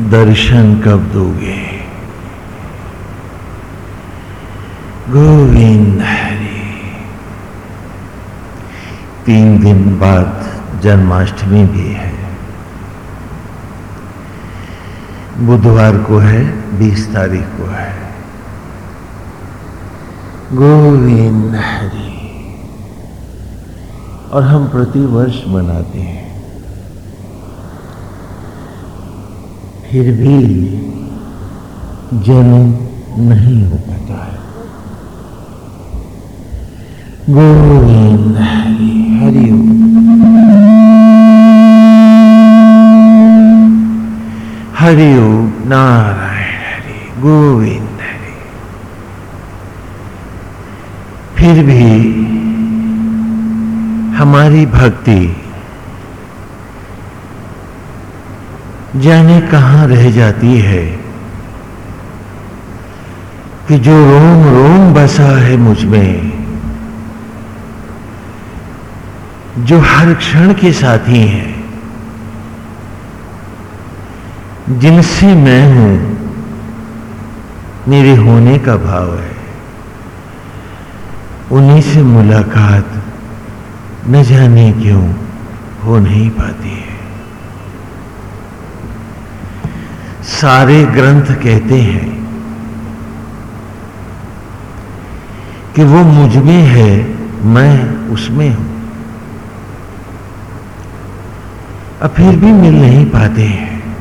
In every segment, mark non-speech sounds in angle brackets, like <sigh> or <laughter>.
दर्शन कब दोगे? गोविंद हरि। तीन दिन बाद जन्माष्टमी भी है। बुधवार को है, बीस तारीख को है। गोविंद हरि। और हम प्रति वर्ष मनाते हैं। फिर भी जन्म नहीं हो पाता है। गोविंद हरि हरि हरि नारायण हरि, गोविंद हरि। फिर भी हमारी भक्ति जाने कहाँ रह जाती है कि जो रोम रोम बसा है मुझमें, जो हर क्षण के साथी हैं, जिनसे मैं हूँ, मेरे होने का भाव है। उन्हीं से मुलाकात न जाने क्यों हो नहीं पाती है। सारे ग्रंथ कहते हैं कि वो मुझमें है, मैं उसमें हूँ। अब फिर भी मिल नहीं पाते हैं।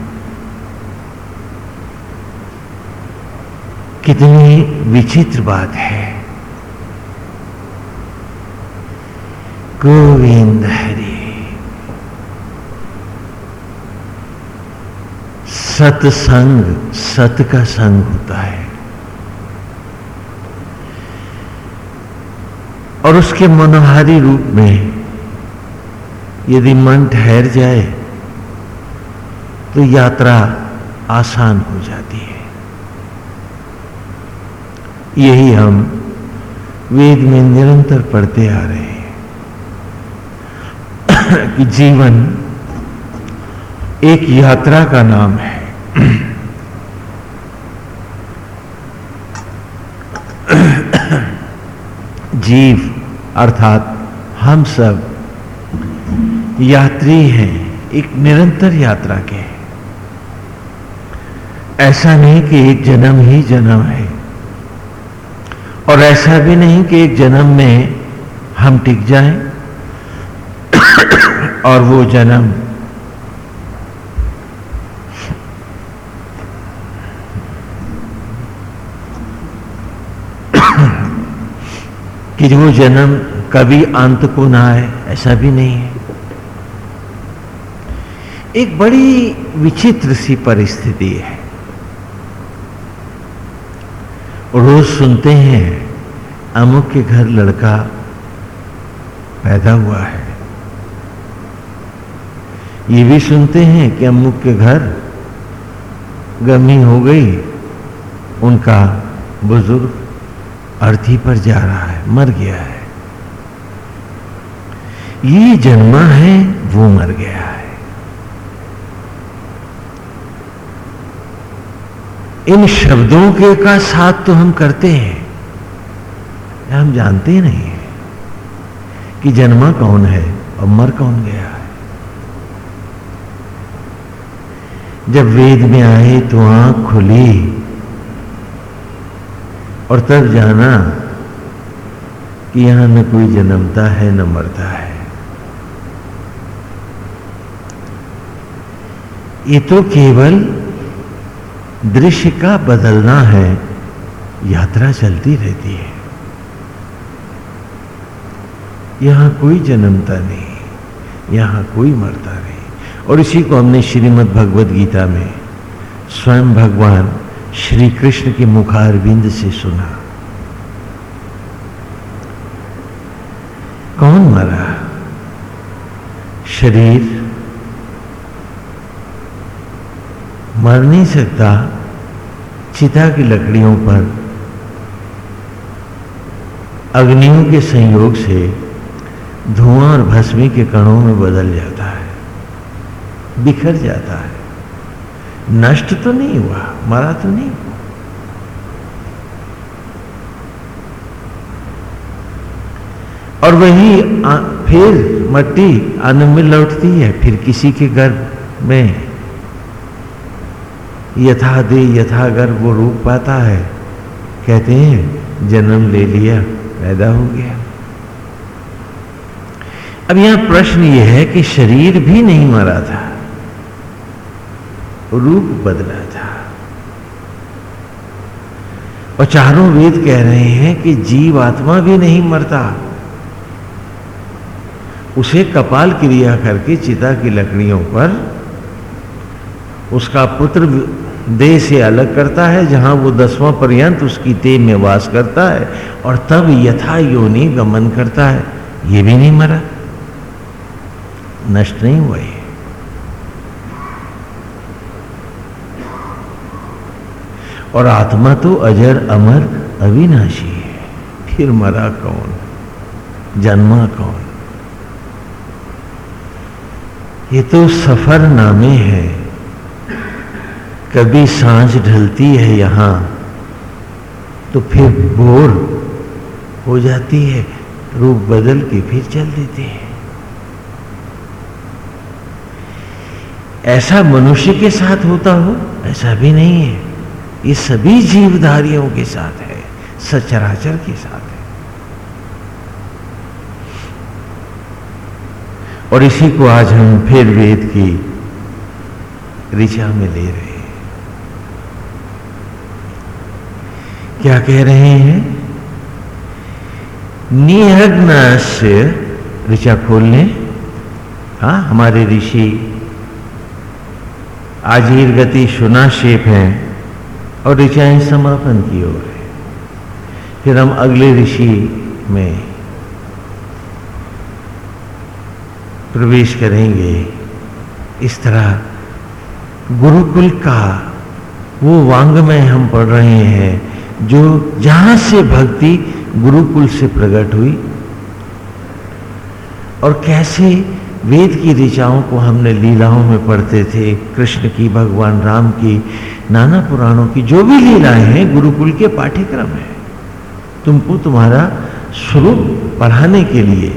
कितनी विचित्र बात है। गोविंद हरि सत्संग सत का संग होता है। और उसके मनोहारी रूप में यदि मन ठहर जाए तो यात्रा आसान हो जाती है। यही हम वेद में निरंतर पढ़ते आ रहे हैं कि जीवन एक यात्रा का नाम है। जीव, अर्थात हम सब यात्री हैं, एक निरंतर यात्रा के। ऐसा नहीं कि एक जन्म ही जन्म है, और ऐसा भी नहीं कि एक जन्म में हम टिक जाएँ, और वो जन्म कि वो जन्म कभी अंत को ना आए, ऐसा भी नहीं है। एक बड़ी विचित्र सी परिस्थिति है। रोज सुनते हैं, अमुक के घर लड़का पैदा हुआ है। ये भी सुनते हैं कि अमुक के घर गमी हो गई, उनका बुज़ुर्ग अर्थी पर जा रहा है, मर गया है। ये जन्मा है, वो मर गया है। इन शब्दों के का साथ तो हम करते हैं। हम जानते नहीं है कि जन्मा कौन है और मर कौन गया है। जब वेद में आए तो आँख खुली और तब जाना कि यहाँ न कोई जन्मता है, न मरता है। ये तो केवल दृश्य का बदलना है, यात्रा चलती रहती है। यहाँ कोई जन्मता नहीं, यहाँ कोई मरता नहीं। और इसी को हमने श्रीमद् भगवद गीता में स्वयं भगवान श्री कृष्ण के मुखारविंद से सुना। कौन मरा? शरीर? मर नहीं सकता। चिता की लकड़ियों पर। अग्नियों के संयोग से धुआँ और भस्मी के कणों में बदल जाता है। बिखर जाता है। नष्ट तो नहीं हुआ, मरा तो नहीं और वही फिर मट्टी अन्न में लौटती है, फिर किसी के घर में यथा दे यथा गर्भ वो रूप पाता है। कहते हैं, जन्म ले लिया, पैदा हो गया। अब यहाँ प्रश्न यह है कि शरीर भी नहीं मरा था। रूप बदला था। और चारों वेद कह रहे हैं कि जीव आत्मा भी नहीं मरता। उसे कपाल क्रिया करके चिता की लकड़ियों पर उसका पुत्र देह से अलग करता है, जहाँ वो दसवां पर्यंत उसकी देह में वास करता है, और तब यथा योनि गमन करता है। ये भी नहीं मरा। नष्ट नहीं हुआ और आत्मा तो अजर अमर अविनाशी है। फिर मरा कौन? जन्मा कौन? ये तो सफ़र नामे है। कभी साँझ ढलती है यहाँ तो फिर बोर हो जाती है, रूप बदल के फिर चल देते हैं। ऐसा मनुष्य के साथ होता हो, ऐसा भी नहीं है। ये सभी जीवधारियों के साथ है, सचराचर के साथ है। और इसी को आज हम फिर वेद की ऋचा में ले रहे हैं। क्या कह रहे हैं? निहग्न ऋचा खोल लें हाँ हमारे ऋषि आजीर गति शेप है। और ऋचाएँ समापन की ओर है। फिर हम अगले ऋषि में प्रवेश करेंगे। इस तरह गुरुकुल का वो वांग में हम पढ़ रहे हैं, जो जहाँ से भक्ति गुरुकुल से प्रकट हुई और कैसे वेद की ऋचाओं को हमने लीलाओं में पढ़ते थे, कृष्ण की, भगवान राम की नाना पुराणों की जो भी लीलाएँ हैं, गुरुकुल के पाठ्यक्रम है। तुमको तुम्हारा स्वरूप पढ़ाने के लिए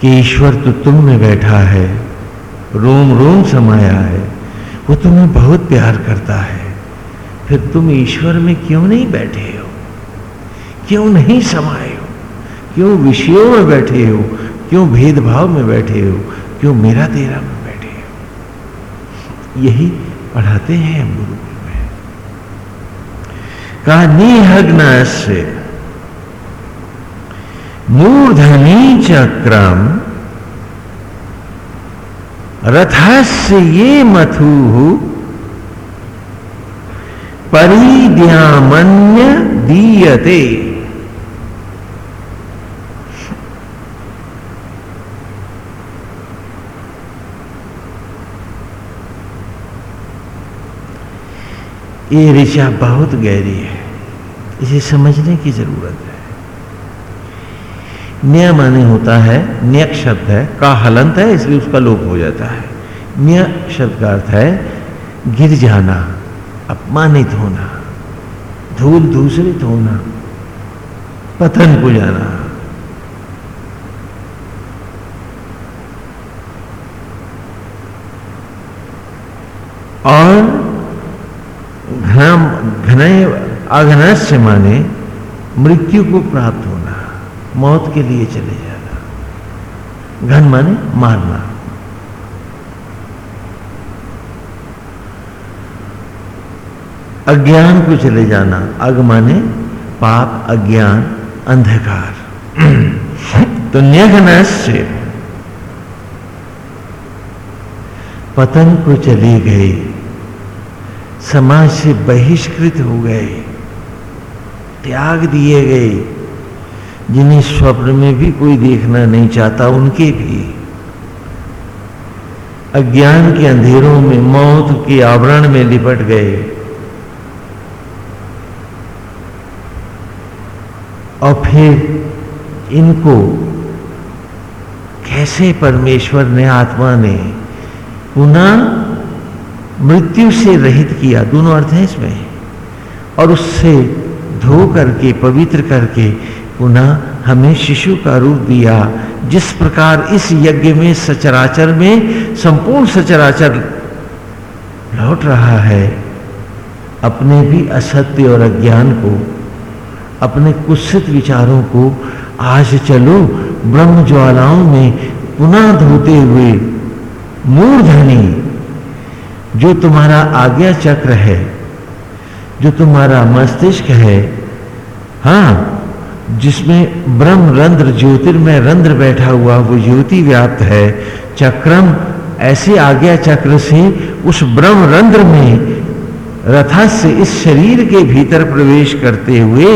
कि ईश्वर तो तुम में बैठा है, रोम रोम समाया है, वो तुम्हें बहुत प्यार करता है। फिर तुम ईश्वर में क्यों नहीं बैठे हो? क्यों नहीं समाए हो? क्यों विषयों में बैठे हो? क्यों भेदभाव में बैठे हो? क्यों मेरा तेरा में बैठे हो? यही पढ़ाते हैं हम गुरुकुल में। कहा निहग्न से, मूर्धनी चक्रम, रथस्य ये मथु परिद्यामन्य दीयते। ये ऋषा बहुत गहरी है। इसे समझने की ज़रूरत है। न्याय माने होता है, न्यक शब्द है, का हलंत है, इसलिए उसका लोप हो जाता है। न्य शब्द का अर्थ है, गिर जाना, अपमानित होना, धूल दूसरित होना, पतन को जाना। और अघनस्य माने मृत्यु को प्राप्त होना, मौत के लिए चले जाना। घन माने मारना अज्ञान को चले जाना अग माने पाप, अज्ञान, अंधकार। <clears throat> तो न्यघनस्य पतन को चली गई समाज से बहिष्कृत हो गए। त्याग दिए गए, जिन्हें स्वप्न में भी कोई देखना नहीं चाहता, उनके भी अज्ञान के अंधेरों में मौत के आवरण में लिपट गए। और फिर इनको कैसे परमेश्वर ने, आत्मा ने पुनः मृत्यु से रहित किया? दोनों अर्थ है इसमें। और उससे धो करके, पवित्र करके पुनः हमें शिशु का रूप दिया। जिस प्रकार इस यज्ञ में सचराचर में संपूर्ण सचराचर लौट रहा है, अपने भी असत्य और अज्ञान को, अपने कुत्सित विचारों को आज चलो, ब्रह्म ज्वालाओं में पुनः धोते हुए मूर्धनी, जो तुम्हारा आज्ञा चक्र है। जो तुम्हारा मस्तिष्क है हाँ जिसमें ब्रह्म रंध्र ज्योतिर्मय रंध्र बैठा हुआ वो ज्योति व्याप्त है, चक्रम ऐसे आज्ञा चक्र से उस ब्रह्म रंध्र में रथा से इस शरीर के भीतर प्रवेश करते हुए,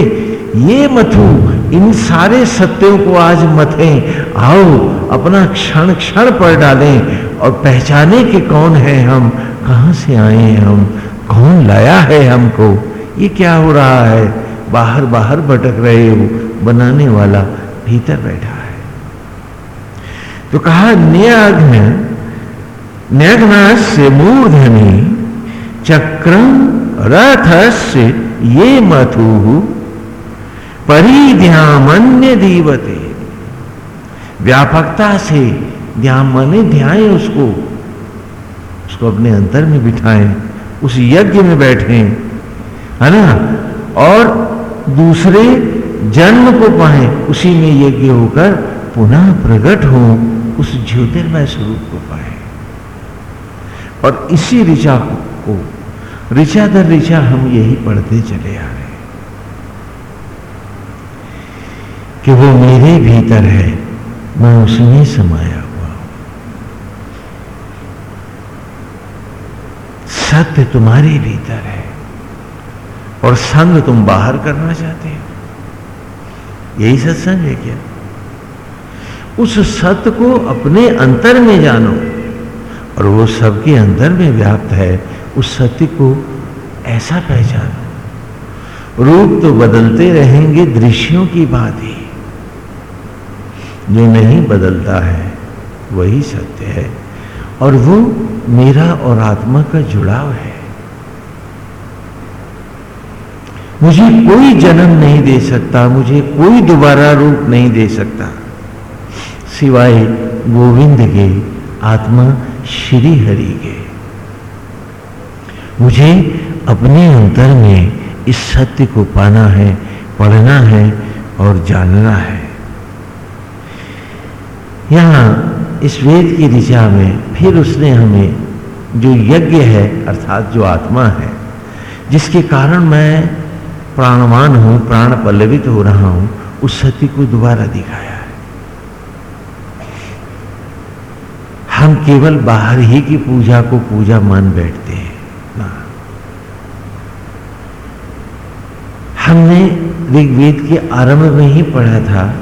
ये मथु इन सारे सत्यों को आज मथे आओ, अपना क्षण क्षण पर डालें, और पहचाने कि कौन है हम, कहाँ से आए हैं हम? कौन लाया है हमको। ये क्या हो रहा है? बाहर बाहर भटक रहे हो। बनाने वाला भीतर बैठा है। तो कहा न्याग्न न्यग्नास्य मूर्धनि चक्रम रथस्य ये मथु परिध्यामन्य दीवते। व्यापकता से ध्यान मने ध्यान उसको। उसको अपने अंतर में बिठाएँ। उस यज्ञ में बैठे, है ना? और दूसरे जन्म को पाए, उसी में यज्ञ होकर पुनः प्रकट हो, उस ज्योतिर्मय स्वरूप को पाए। और इसी ऋचा को ऋचा दर ऋचा हम यही पढ़ते चले आ रहे कि वो मेरे भीतर है, मैं उसमें समाया हुआ हूँ सत्य तुम्हारे भीतर है और संग तुम बाहर करना चाहते हो। यही सत्संग है क्या? उस सत्य को अपने अंतर में जानो और वो सबके अंदर में व्याप्त है, उस सत्य को ऐसा पहचानो। रूप तो बदलते रहेंगे, दृश्यों की बात ही। जो नहीं बदलता है, वही सत्य है। और वो मेरा और आत्मा का जुड़ाव है। मुझे कोई जन्म नहीं दे सकता, मुझे कोई दोबारा रूप नहीं दे सकता। सिवाय गोविंद के आत्मा श्री हरि के। मुझे अपने अंतर में इस सत्य को पाना है, पढ़ना है और जानना है। यहाँ इस वेद की दिशा में फिर उसने हमें जो यज्ञ है, अर्थात जो आत्मा है, जिसके कारण मैं प्राणवान हूँ, प्राण पल्लवित हो रहा हूँ, उस सत्य को दोबारा दिखाया है। हम केवल बाहर ही की पूजा को पूजा मान बैठते हैं। ना हमने ऋग्वेद के आरंभ में ही पढ़ा था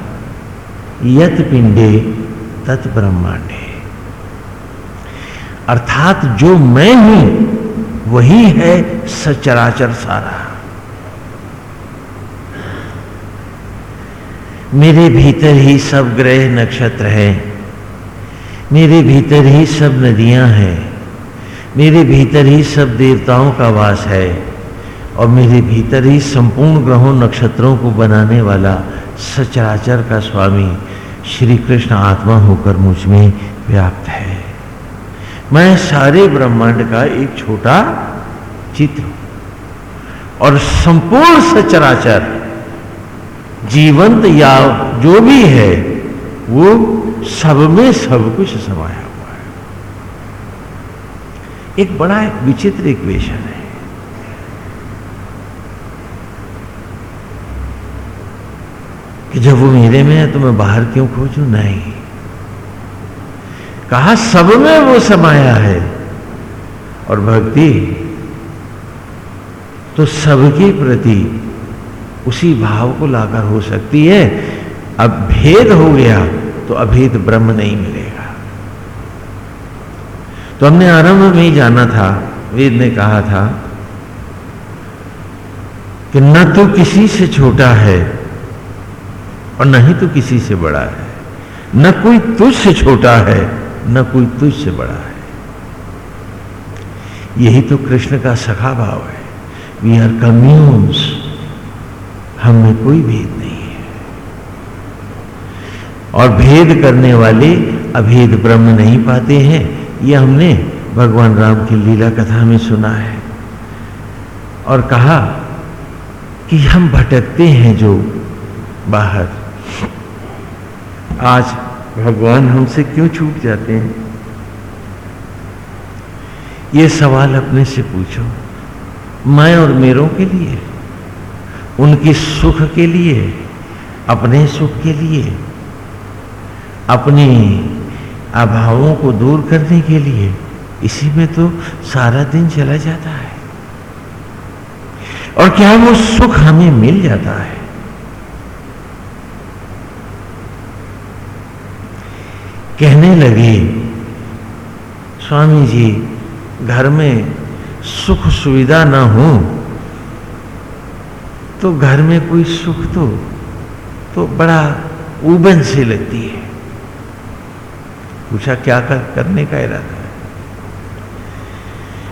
यत पिंडे तत् ब्रह्मांड है। अर्थात जो मैं हूँ, वही है सचराचर सारा। मेरे भीतर ही सब ग्रह नक्षत्र हैं। मेरे भीतर ही सब नदियाँ हैं। मेरे भीतर ही सब देवताओं का वास है। और मेरे भीतर ही संपूर्ण ग्रहों नक्षत्रों को बनाने वाला सचराचर का स्वामी श्री कृष्ण आत्मा होकर मुझमें व्याप्त है। मैं सारे ब्रह्मांड का एक छोटा चित्र और संपूर्ण सचराचर, जीवंत या जो भी है, वो सब में सब कुछ समाया हुआ है। एक बड़ा विचित्र इक्वेशन है। कि जब वो मेरे में है तो मैं बाहर क्यों खोजू? नहीं। कहा, सब में वो समाया है। और भक्ति तो सबके प्रति उसी भाव को लाकर हो सकती है। अब भेद हो गया तो अभेद ब्रह्म नहीं मिलेगा। तो हमने आरंभ में ही जाना था, वेद ने कहा था कि न तो किसी से छोटा है और न ही तो किसी से बड़ा है। न कोई तुझ से छोटा है, न कोई तुझ से बड़ा है। यही तो कृष्ण का सखा भाव है। वी आर कम्यून्स हम कोई भेद नहीं है। और भेद करने वाले अभेद ब्रह्म नहीं पाते हैं, ये हमने भगवान राम की लीला कथा में सुना है। और कहा कि हम भटकते हैं जो बाहर। आज भगवान हमसे क्यों छूट जाते हैं? ये सवाल अपने से पूछो, मैं और मेरों के लिए, उनकी सुख के लिए, अपने सुख के लिए, अपने अभावों को दूर करने के लिए, इसी में तो सारा दिन चला जाता है। और क्या वो सुख हमें मिल जाता है? कहने लगे स्वामी जी घर में सुख सुविधा ना हो तो घर में कोई सुख तो तो बड़ा उबन से लगती है। पूछा क्या कर, करने का इरादा है?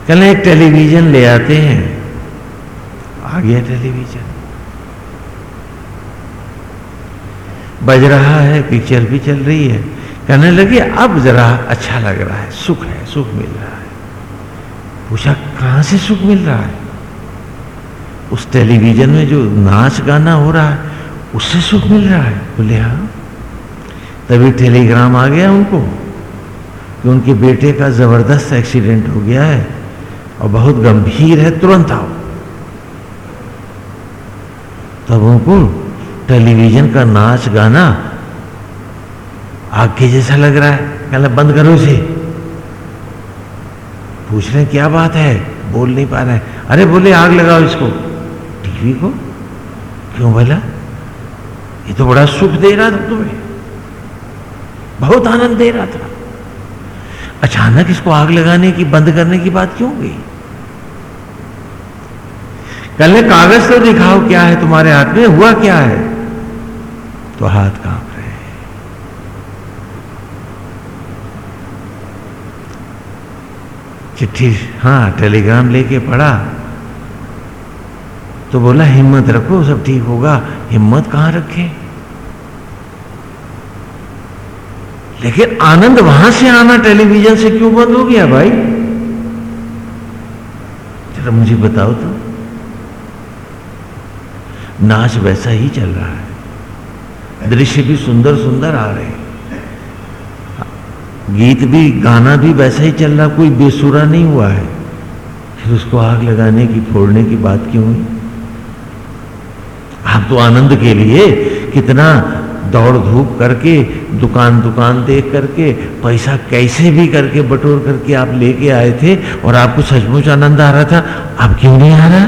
कल एक टेलीविज़न ले आते हैं। आ गया टेलीविज़न। बज रहा है पिक्चर भी चल रही है। कहने लगे, अब जरा अच्छा लग रहा है, सुख है, सुख मिल रहा है। पूछा, कहाँ से सुख मिल रहा है? उस टेलीविज़न में जो नाच गाना हो रहा है, उससे सुख मिल रहा है। बोले हाँ। तभी टेलीग्राम आ गया उनको कि उनके बेटे का ज़बरदस्त एक्सीडेंट हो गया है और बहुत गंभीर है, तुरंत आओ। तब उनको टेलीविज़न का नाच गाना आग के जैसा लग रहा है। कहना बंद करो इसे। पूछ रहे क्या बात है? बोल नहीं पा रहे अरे, बोले, आग लगाओ इसको। टीवी को? क्यों बोला ये तो बड़ा सुख दे रहा था तुम्हें। बहुत आनंद दे रहा था। अचानक इसको आग लगाने की, बंद करने की बात क्यों गई? कल कागज़ तो दिखाओ क्या है तुम्हारे हाथ में? हुआ क्या है? तो हाथ काँप रहे चिट्ठी हाँ टेलीग्राम लेके पढ़ा। तो बोला, हिम्मत रखो, सब ठीक होगा। हिम्मत कहाँ रखे? लेकिन आनंद वहाँ से आना टेलीविज़न से क्यों बंद हो गया भाई? जरा मुझे बताओ तो। नाच वैसा ही चल रहा है। दृश्य भी सुंदर सुंदर आ रहे हैं। गीत भी, गाना भी वैसा ही चल रहा, कोई बेसुरा नहीं हुआ है। फिर उसको आग लगाने की, फोड़ने की बात क्यों हुई? आप तो आनंद के लिए कितना दौड़ धूप करके, दुकान दुकान देख करके, पैसा कैसे भी करके, बटोर करके आप लेके आए थे और आपको सचमुच आनंद आ रहा था। अब क्यों नहीं आ रहा?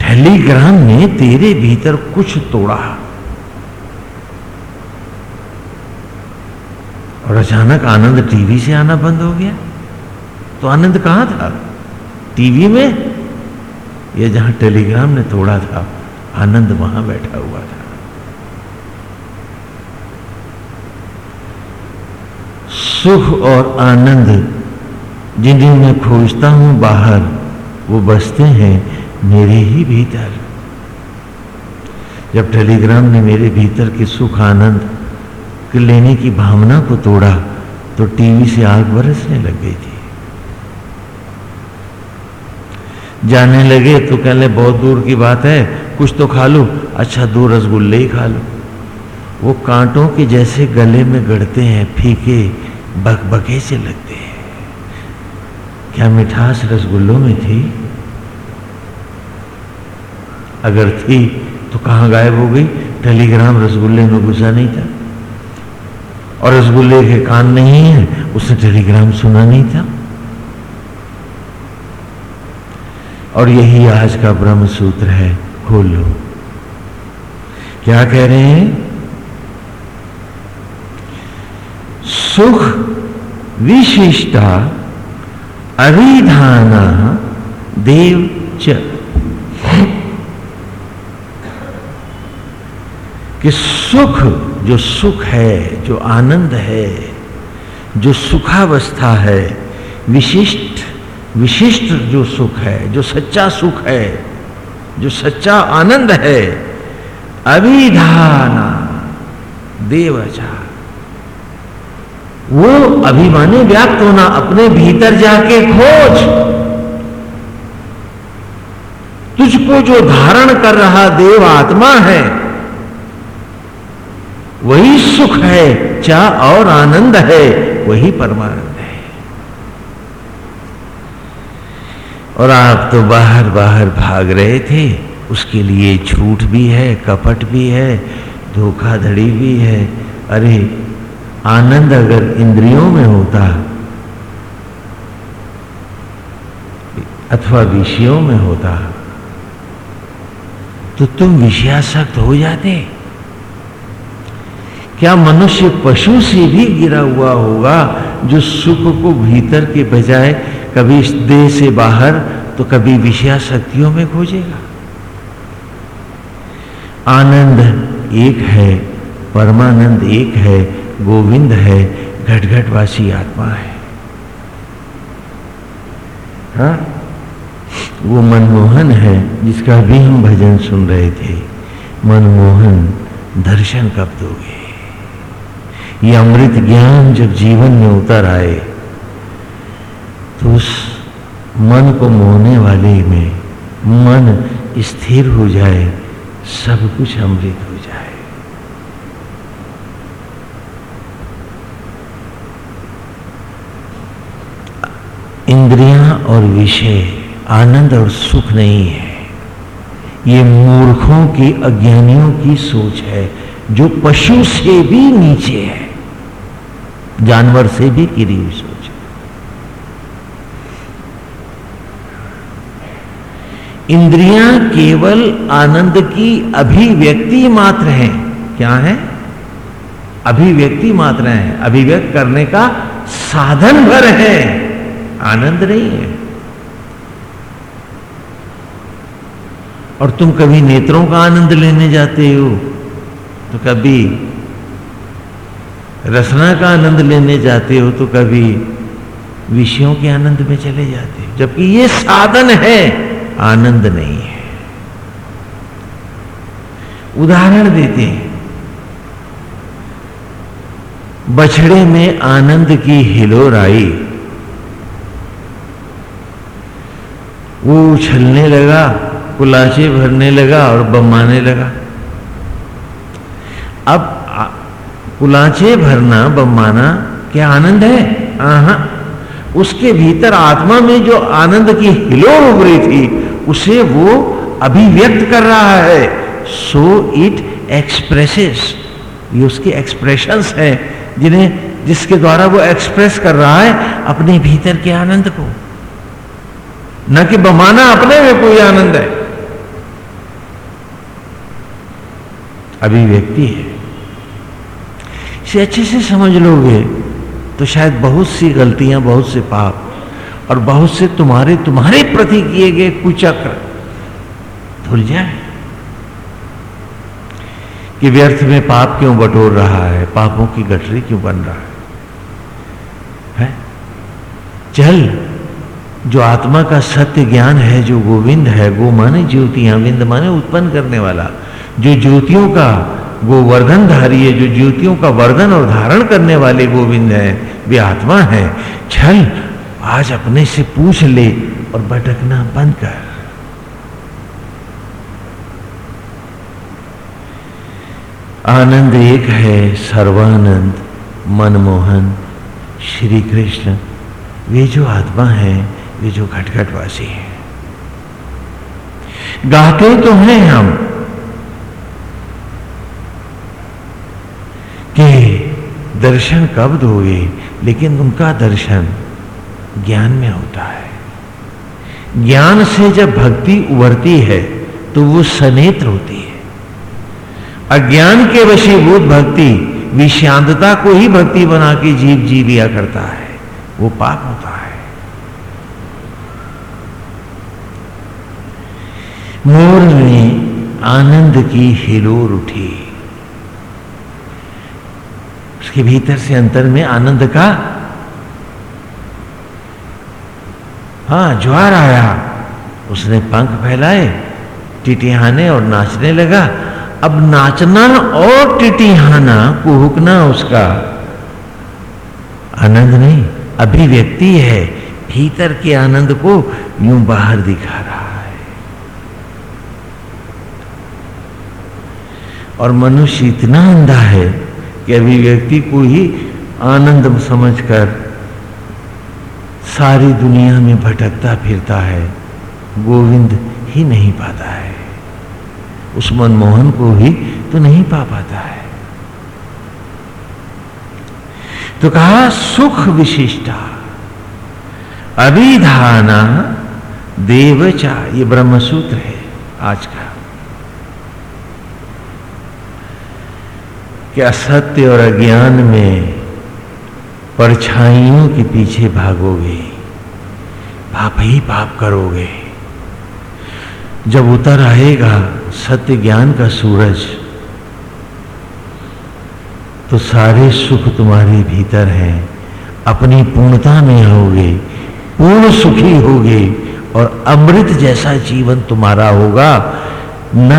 टेलीग्राम ने तेरे भीतर कुछ तोड़ा। अचानक आनंद टीवी से आना बंद हो गया। तो आनंद कहाँ था? टीवी में? या जहाँ टेलीग्राम ने तोड़ा था, आनंद वहाँ बैठा हुआ था। सुख और आनंद जिन्हें मैं खोजता हूँ बाहर, वो बसते हैं मेरे ही भीतर। जब टेलीग्राम ने मेरे भीतर के सुख, आनंद लेने की भावना को तोड़ा तो टीवी से आग बरसने लग गई थी। जाने लगे तो कहने, बहुत दूर की बात है, कुछ तो खा लो। अच्छा दो रसगुल्ले ही खा लो। वो कांटों के जैसे गले में गड़ते हैं, फीके बकबके से लगते हैं। क्या मिठास रसगुल्लों में थी? अगर थी तो कहाँ गायब हो गई? टेलीग्राम रसगुल्ले में घुसा नहीं था। और रसगुल्ले के कान नहीं है, उसने टेलीग्राम सुना नहीं था। और यही आज का ब्रह्म सूत्र है, खोल। लो क्या कह रहे हैं? सुख विशिष्टा अभिधाना देव च। कि सुख जो सुख है, जो आनंद है, जो सुखावस्था है, विशिष्ट विशिष्ट जो सुख है, जो सच्चा सुख है, जो सच्चा आनंद है, अभिधाना देवचा। वो अभिमानी व्याप्त होना, अपने भीतर जाके खोज। तुझको जो धारण कर रहा देव आत्मा है वही सुख है चाह और आनंद है, वही परमानंद है। और आप तो बाहर बाहर भाग रहे थे, उसके लिए झूठ भी है, कपट भी है, धोखाधड़ी भी है। अरे, आनंद अगर इंद्रियों में होता, अथवा विषयों में होता तो तुम विषयासक्त हो जाते। क्या मनुष्य पशु से भी गिरा हुआ होगा जो सुख को भीतर के बजाय कभी इस देह से बाहर तो कभी विषया शक्तियों में खोजेगा? आनंद एक है, परमानंद एक है, गोविंद है, घटघटवासी आत्मा है। हा? वो मनमोहन है, जिसका भी हम भजन सुन रहे थे। मनमोहन, दर्शन कब दोगे? ये अमृत ज्ञान जब जीवन में उतर आए तो उस मन को मोहने वाले में मन स्थिर हो जाए, सब कुछ अमृत हो जाए। इंद्रियाँ और विषय आनंद और सुख नहीं है। ये मूर्खों की अज्ञानियों की सोच है, जो पशु से भी नीचे है। जानवर से भी गिरी हुई सोच। इंद्रियाँ केवल आनंद की अभिव्यक्ति मात्र हैं। क्या है? अभिव्यक्ति मात्र है। अभिव्यक्त करने का साधन भर है। आनंद नहीं है। और तुम कभी नेत्रों का आनंद लेने जाते हो? तो कभी रसना का आनंद लेने जाते हो तो कभी विषयों के आनंद में चले जाते हो। जबकि ये साधन है, आनंद नहीं है। उदाहरण देते हैं। बछड़े में आनंद की हिलोर आई वो उछलने लगा कुलाचे भरने लगा और बम्माने लगा। अब कुलाचे भरना बम्माना क्या आनंद है? आहा। उसके भीतर आत्मा में जो आनंद की हिलोर उभरी थी, उसे वो अभिव्यक्त कर रहा है। सो इट एक्सप्रेसेस ये उसके एक्सप्रेशंस हैं, जिन्हें, जिसके द्वारा वो एक्सप्रेस कर रहा है अपने भीतर के आनंद को। न कि बमाना अपने में कोई आनंद है। अभिव्यक्ति है। इसे अच्छे से समझ लोगे तो शायद बहुत सी गलतियाँ बहुत से पाप और बहुत से तुम्हारे तुम्हारे प्रति किए गए कुचक्र धुल जाए। कि व्यर्थ में पाप क्यों बटोर रहा है? पापों की गठरी क्यों बन रहा है, है? चल जो आत्मा का सत्य ज्ञान है जो गोविंद है गो माने ज्योतियाँ विंद माने उत्पन्न करने वाला जो ज्योतियों का गोवर्धन धारी है, जो ज्योतियों का वर्धन और धारण करने वाले गोविंद है, वे आत्मा है। छल आज अपने से पूछ ले और भटकना बंद कर। आनंद एक है, सर्वानंद, मनमोहन, श्री कृष्ण। वे जो आत्मा है, वे जो घटघटवासी है। गाते तो हैं हम कि दर्शन कब दोगे? लेकिन उनका दर्शन ज्ञान में होता है। ज्ञान से जब भक्ति उभरती है तो वो सनेत्र होती है। अज्ञान के वशीभूत भक्ति, विषांतता को ही भक्ति बना के जीव जी लिया करता है। वो पाप होता है। मोर में आनंद की हिलोर उठी। उसके भीतर से अंतर में आनंद का हाँ ज्वार आया। उसने पंख फैलाए टिटिहाने और नाचने लगा। अब नाचना और टिटिहाना कुहकना उसका। आनंद नहीं, अभिव्यक्ति है, भीतर के आनंद को यूँ बाहर दिखा रहा है। और मनुष्य इतना अंधा है कि अभिव्यक्ति को ही आनंद समझकर सारी दुनिया में भटकता फिरता है, गोविंद ही नहीं पाता है। उस मनमोहन को ही तो नहीं पा पाता है। तो कहा, सुख विशिष्टा, अभिधाना देवचा, ये ब्रह्म सूत्र है आज का। कि असत्य और अज्ञान में परछाइयों के पीछे भागोगे? पाप ही पाप करोगे। जब उतर आएगा सत्य ज्ञान का सूरज तो सारे सुख तुम्हारे भीतर हैं। अपनी पूर्णता में आओगे, पूर्ण सुखी होगे और अमृत जैसा जीवन तुम्हारा होगा। न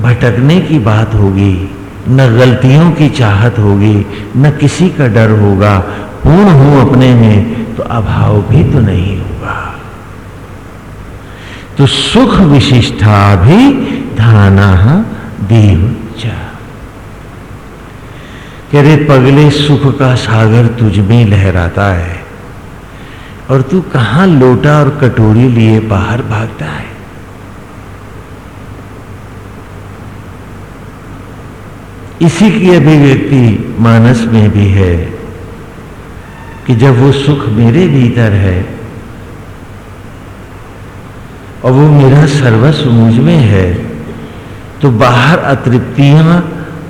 भटकने की बात होगी। न गलतियों की चाहत होगी, न किसी का डर होगा। पूर्ण हूँ अपने में तो अभाव भी तो नहीं होगा। तो सुख विशिष्टा भी धाना देव रे, पगले सुख का सागर तुझ में लहराता है, और तू कहाँ लोटा और कटोरी लिए बाहर भागता है? इसी की अभिव्यक्ति मानस में भी है कि जब वो सुख मेरे भीतर है और वो मेरा सर्वस्व मुझमें है तो बाहर अतृप्तियाँ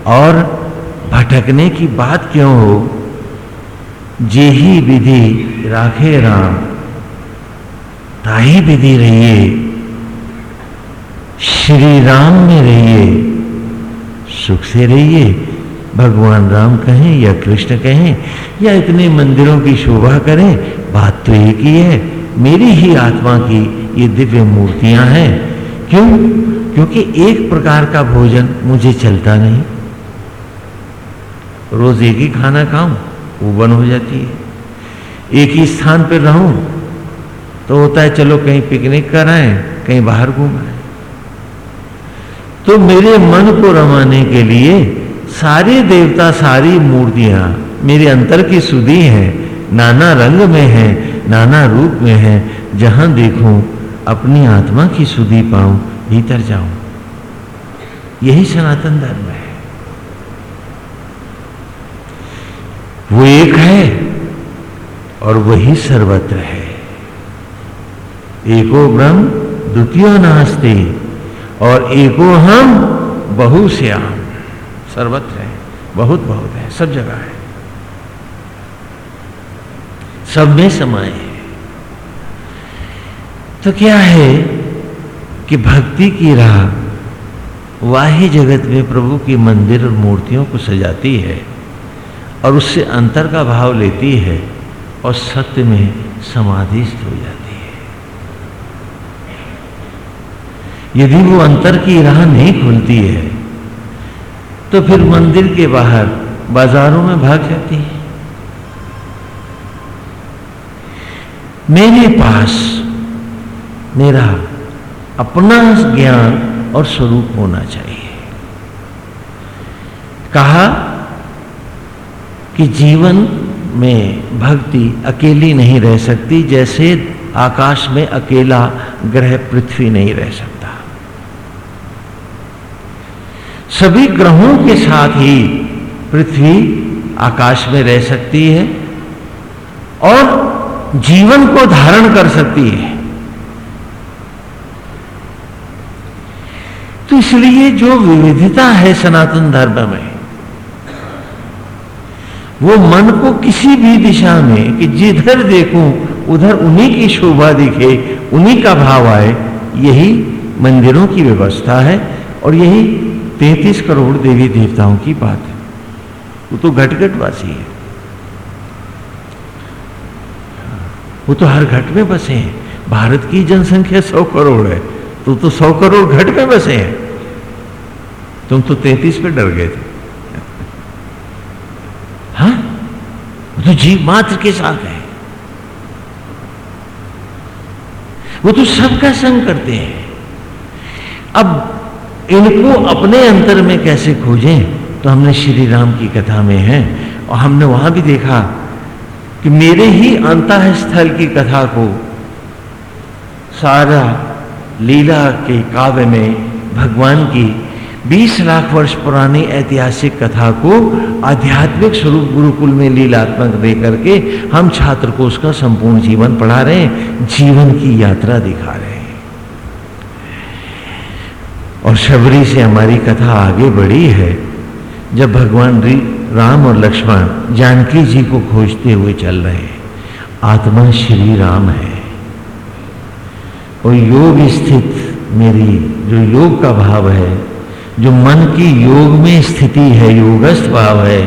और भटकने की बात क्यों हो? जे ही विधि राखे राम, ताही विधि रहिए, श्री राम में रहिए। सुख से रहिए। भगवान राम कहें या कृष्ण कहें, या इतने मंदिरों की शोभा करें, बात तो एक ही है। मेरी ही आत्मा की ये दिव्य मूर्तियाँ हैं। क्यों? क्योंकि एक प्रकार का भोजन मुझे चलता नहीं। रोज एक ही खाना खाऊं वो बन हो जाती है। एक ही स्थान पर रहूँ तो होता है, चलो कहीं पिकनिक कराएँ, कहीं बाहर घूमाएँ। तो मेरे मन को रमाने के लिए सारे देवता, सारी मूर्तियाँ मेरे अंतर की सुधी हैं। नाना रंग में हैं, नाना रूप में हैं। जहाँ देखूँ, अपनी आत्मा की सुधी पाऊँ, भीतर जाऊँ। यही सनातन धर्म है। वो एक है और वही सर्वत्र है। एको ब्रह्म, द्वितीय नास्ते। और एको हम बहु श्याम। सर्वत्र है, बहुत बहुत है, सब जगह है। सब में समाये है। तो क्या है कि भक्ति की राह वाही जगत में प्रभु की मंदिर और मूर्तियों को सजाती है और उससे अंतर का भाव लेती है और सत्य में समाधिस्थ हो जाती है। यदि वो अंतर की राह नहीं खुलती है तो फिर मंदिर के बाहर बाजारों में भाग जाती है। मेरे पास मेरा अपना ज्ञान और स्वरूप होना चाहिए। कहा कि जीवन में भक्ति अकेली नहीं रह सकती, जैसे आकाश में अकेला ग्रह पृथ्वी नहीं रह सकता। सभी ग्रहों के साथ ही पृथ्वी आकाश में रह सकती है और जीवन को धारण कर सकती है। तो इसलिए जो विविधता है सनातन धर्म में, वो मन को किसी भी दिशा में कि जिधर देखूँ, उधर उन्हीं की शोभा दिखे, उन्हीं का भाव आए, यही मंदिरों की व्यवस्था है और यही तैतीस करोड़ देवी देवताओं की बात है। वो तो घट घट वासी है। वो तो हर घट में बसे हैं। भारत की जनसंख्या सौ करोड़ है। तो तो सौ करोड़ घट में बसे हैं। तुम तो तैतीस पे डर गए थे। हाँ? तो जीव मात्र के साथ है। वो तो सबका संग करते हैं। अब इनको अपने अंतर में कैसे खोजें? तो हमने श्री राम की कथा में है, और हमने वहाँ भी देखा कि मेरे ही अंत स्थल की कथा को सारा लीला के काव्य में भगवान की 20 लाख वर्ष पुरानी ऐतिहासिक कथा को आध्यात्मिक स्वरूप गुरुकुल में लीलात्मक दे करके हम छात्र को उसका संपूर्ण जीवन पढ़ा रहे हैं, जीवन की यात्रा दिखा रहे हैं। और शबरी से हमारी कथा आगे बढ़ी है। जब भगवान राम और लक्ष्मण जानकी जी को खोजते हुए चल रहे हैं, आत्मा श्री राम है। और योग स्थित मेरी जो योग का भाव है, जो मन की योग में स्थिति है, योगस्थ भाव है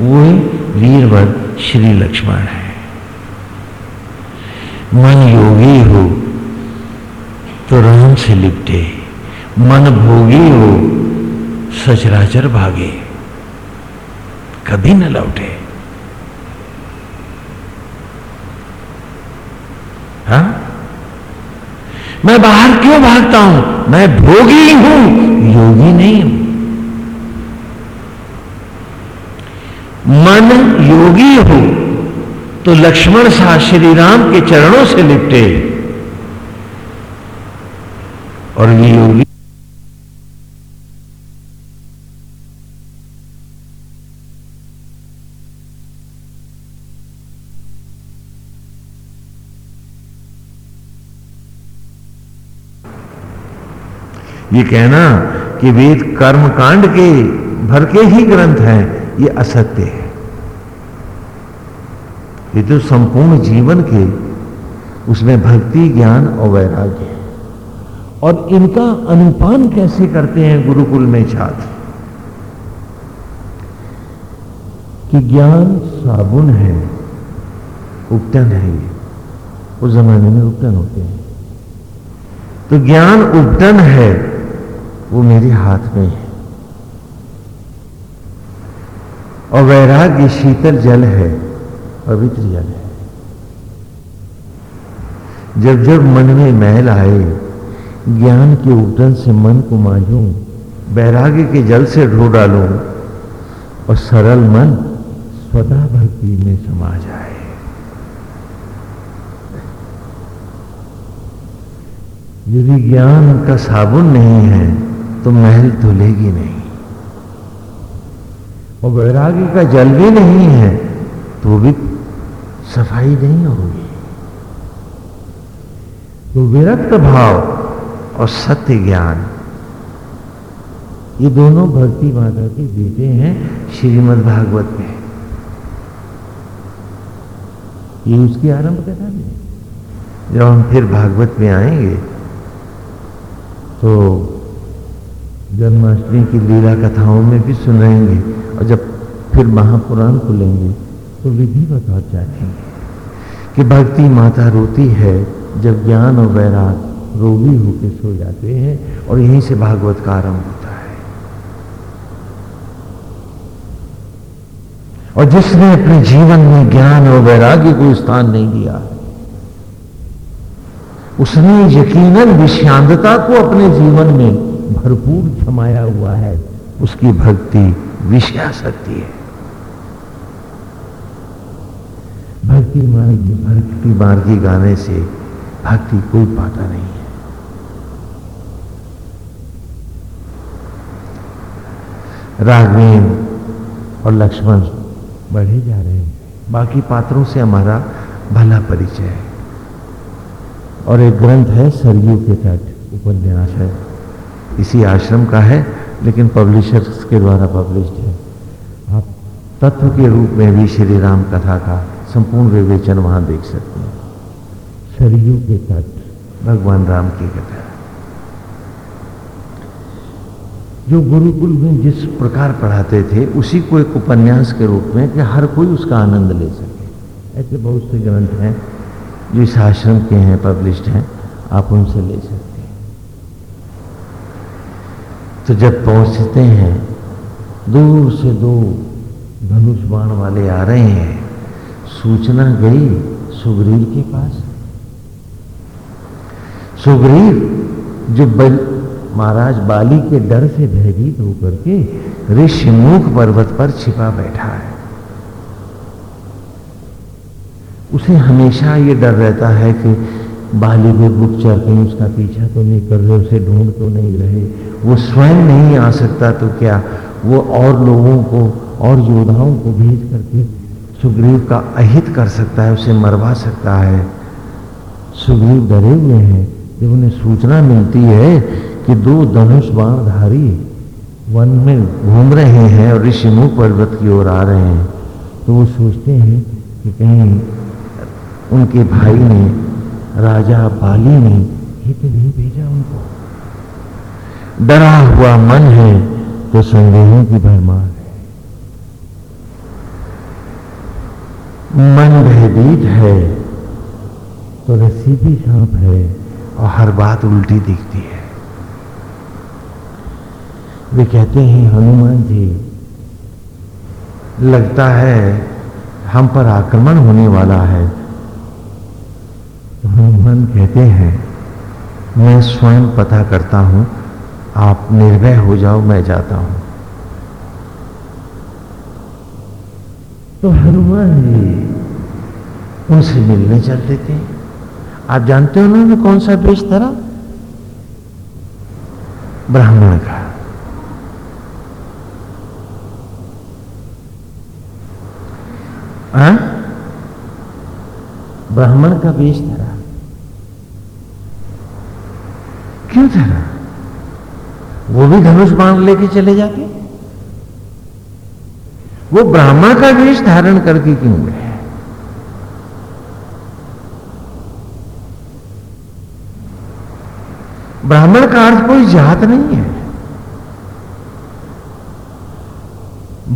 वो वीरवर श्री लक्ष्मण है। मन योगी हो तो राम से लिपटे। मन भोगी हो, सचराचर भागे। कभी न लौटे। हा? मैं बाहर क्यों भागता हूँ? मैं भोगी हूँ, योगी नहीं हूँ। मन योगी हो तो लक्ष्मण सा श्री राम के चरणों से लिपटे और ये ये कहना कि वेद कर्म कांड के भर के ही ग्रंथ हैं, ये असत्य है। ये तो संपूर्ण जीवन के उसमें भक्ति, ज्ञान और वैराग्य है। और इनका अनुपान कैसे करते हैं गुरुकुल में छात्र? कि ज्ञान साबुन है, उपटन है ये। उस जमाने में उपटन होते हैं। तो ज्ञान उपटन है वो मेरे हाथ में है। और वैराग्य शीतल जल है, पवित्र जल है। जब जब मन में मैल आए, ज्ञान के उपटन से मन को मांझू वैराग्य के जल से ढो डालू, और सरल मन स्वतः भक्ति में समा जाए। यदि ज्ञान का साबुन नहीं है तो महल धुलेगी नहीं। और वैराग्य का जल भी नहीं है तो भी सफ़ाई नहीं होगी। तो विरक्त भाव और सत्य ज्ञान, ये दोनों भक्ति माता के बेटे हैं श्रीमद् भागवत में। ये उसकी आरंभ कथा जब हम फिर भागवत में आएँगे तो जन्माष्टमी की लीला कथाओं में भी सुनाएँगे और जब फिर महापुराण खुलेंगे तो विधि बता जाएँगे कि भक्ति माता रोती है, जब ज्ञान और वैराग रोगी होकर सो जाते हैं और यहीं से भागवत का आरंभ होता है। और जिसने अपने जीवन में ज्ञान और वैराग्य को स्थान नहीं दिया, उसने यकीनन विषांतता को अपने जीवन में भरपूर जमाया हुआ है। उसकी भक्ति विषयाशक्ति है। भक्ति मार्ग भक्ति मार्गी गाने से भक्ति कोई पाता नहीं है। राघवेन और लक्ष्मण बढ़े जा रहे हैं। बाकी पात्रों से हमारा भला परिचय है। और एक ग्रंथ है सरयू के तट, उपन्यास है। इसी आश्रम का है लेकिन पब्लिशर्स के द्वारा पब्लिश्ड है। आप तत्व के रूप में भी श्री राम कथा का संपूर्ण विवेचन वहाँ देख सकते हैं। सरयू के तट। भगवान राम की कथा। जो गुरुकुल में जिस प्रकार पढ़ाते थे उसी को एक उपन्यास के रूप में कि हर कोई उसका आनंद ले सके। ऐसे बहुत से ग्रंथ हैं जो इस आश्रम के हैं पब्लिश्ड हैं आप उनसे ले सकते हैं तो जब पहुँचते हैं, दूर से दो धनुष बाण वाले आ रहे हैं, सूचना गई सुग्रीव के पास। सुग्रीव जो बल, महाराज बाली के डर से भयभीत होकर के ऋषिमुख पर्वत पर छिपा बैठा है। उसे हमेशा ये डर रहता है कि बाली के गुप्तचर कहीं उसका पीछा तो नहीं कर रहे, उसे ढूंढ तो नहीं रहे। वो स्वयं नहीं आ सकता तो क्या? वो और लोगों को, और योद्धाओं को भेज करके सुग्रीव का अहित कर सकता है, उसे मरवा सकता है। सुग्रीव डरे हुए हैं, जब उन्हें सूचना मिलती है कि दो धनुष बाणधारी वन में घूम रहे हैं और ऋषिमुख पर्वत की ओर आ रहे हैं तो वो सोचते हैं कि कहीं उनके भाई ने राजा बाली ने हित नहीं भेजा उनको। डरा हुआ मन है तो संदेहों की भरमार है। मन भयभीत है तो रस्सी भी सांप है और हर बात उल्टी दिखती है। वे कहते हैं, हनुमान जी, लगता है हम पर आक्रमण होने वाला है। तो कहते हैं, मैं स्वयं पता करता हूँ, आप निर्भय हो जाओ, मैं जाता हूँ। तो हनुमान जी उनसे मिलने चल देते हैं आप जानते हो उन्होंने कौन सा बेच धरा? ब्राह्मण का। हाँ? ब्राह्मण का बेच धरा। क्यों धरा वो भी धनुष बाण लेके चले जाते वो ब्राह्मण का वेश धारण करके क्यों गए ब्राह्मण का अर्थ कोई जात नहीं है।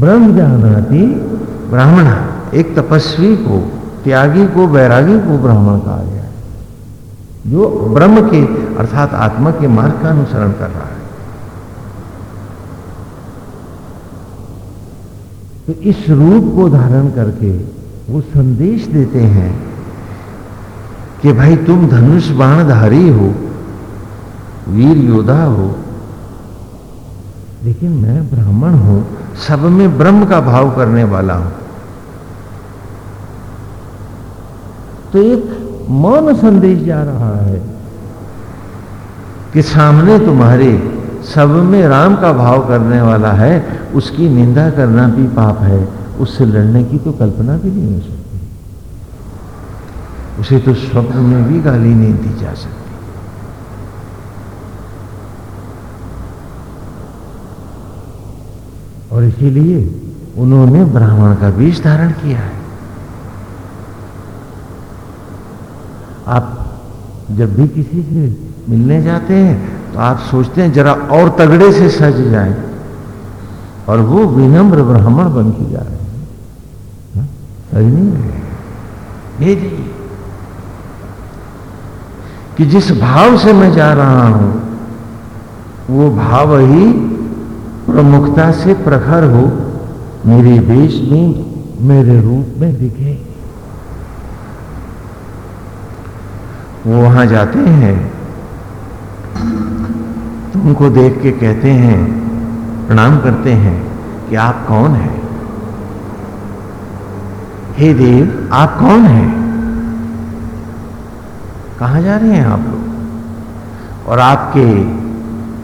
ब्रह्म जानाती ब्राह्मण, एक तपस्वी को, त्यागी को, वैरागी को ब्राह्मण कहा गया। जो ब्रह्म के, अर्थात आत्मा के मार्ग का अनुसरण कर रहा है। तो इस रूप को धारण करके वो संदेश देते हैं कि भाई तुम धनुष बाणधारी हो, वीर योद्धा हो, लेकिन मैं ब्राह्मण हूँ, सब में ब्रह्म का भाव करने वाला हूँ। तो एक मौन संदेश जा रहा है कि सामने तुम्हारे सब में राम का भाव करने वाला है, उसकी निंदा करना भी पाप है, उससे लड़ने की तो कल्पना भी नहीं हो सकती। उसे तो स्वप्न में भी गाली नहीं दी जा सकती। और इसीलिए उन्होंने ब्राह्मण का बीज धारण किया है। आप जब भी किसी से मिलने जाते हैं तो आप सोचते हैं जरा और तगड़े से सज जाए। और वो विनम्र ब्राह्मण बन के जा रहे हैं। हाँ? भेजिए कि जिस भाव से मैं जा रहा हूँ, वो भाव ही प्रमुखता से प्रखर हो, मेरे देश में, मेरे रूप में दिखे। वो वहाँ जाते हैं। उनको देख के कहते हैं, प्रणाम करते हैं कि आप कौन हैं? हे देव, आप कौन हैं? कहाँ जा रहे हैं आप लोग? और आपके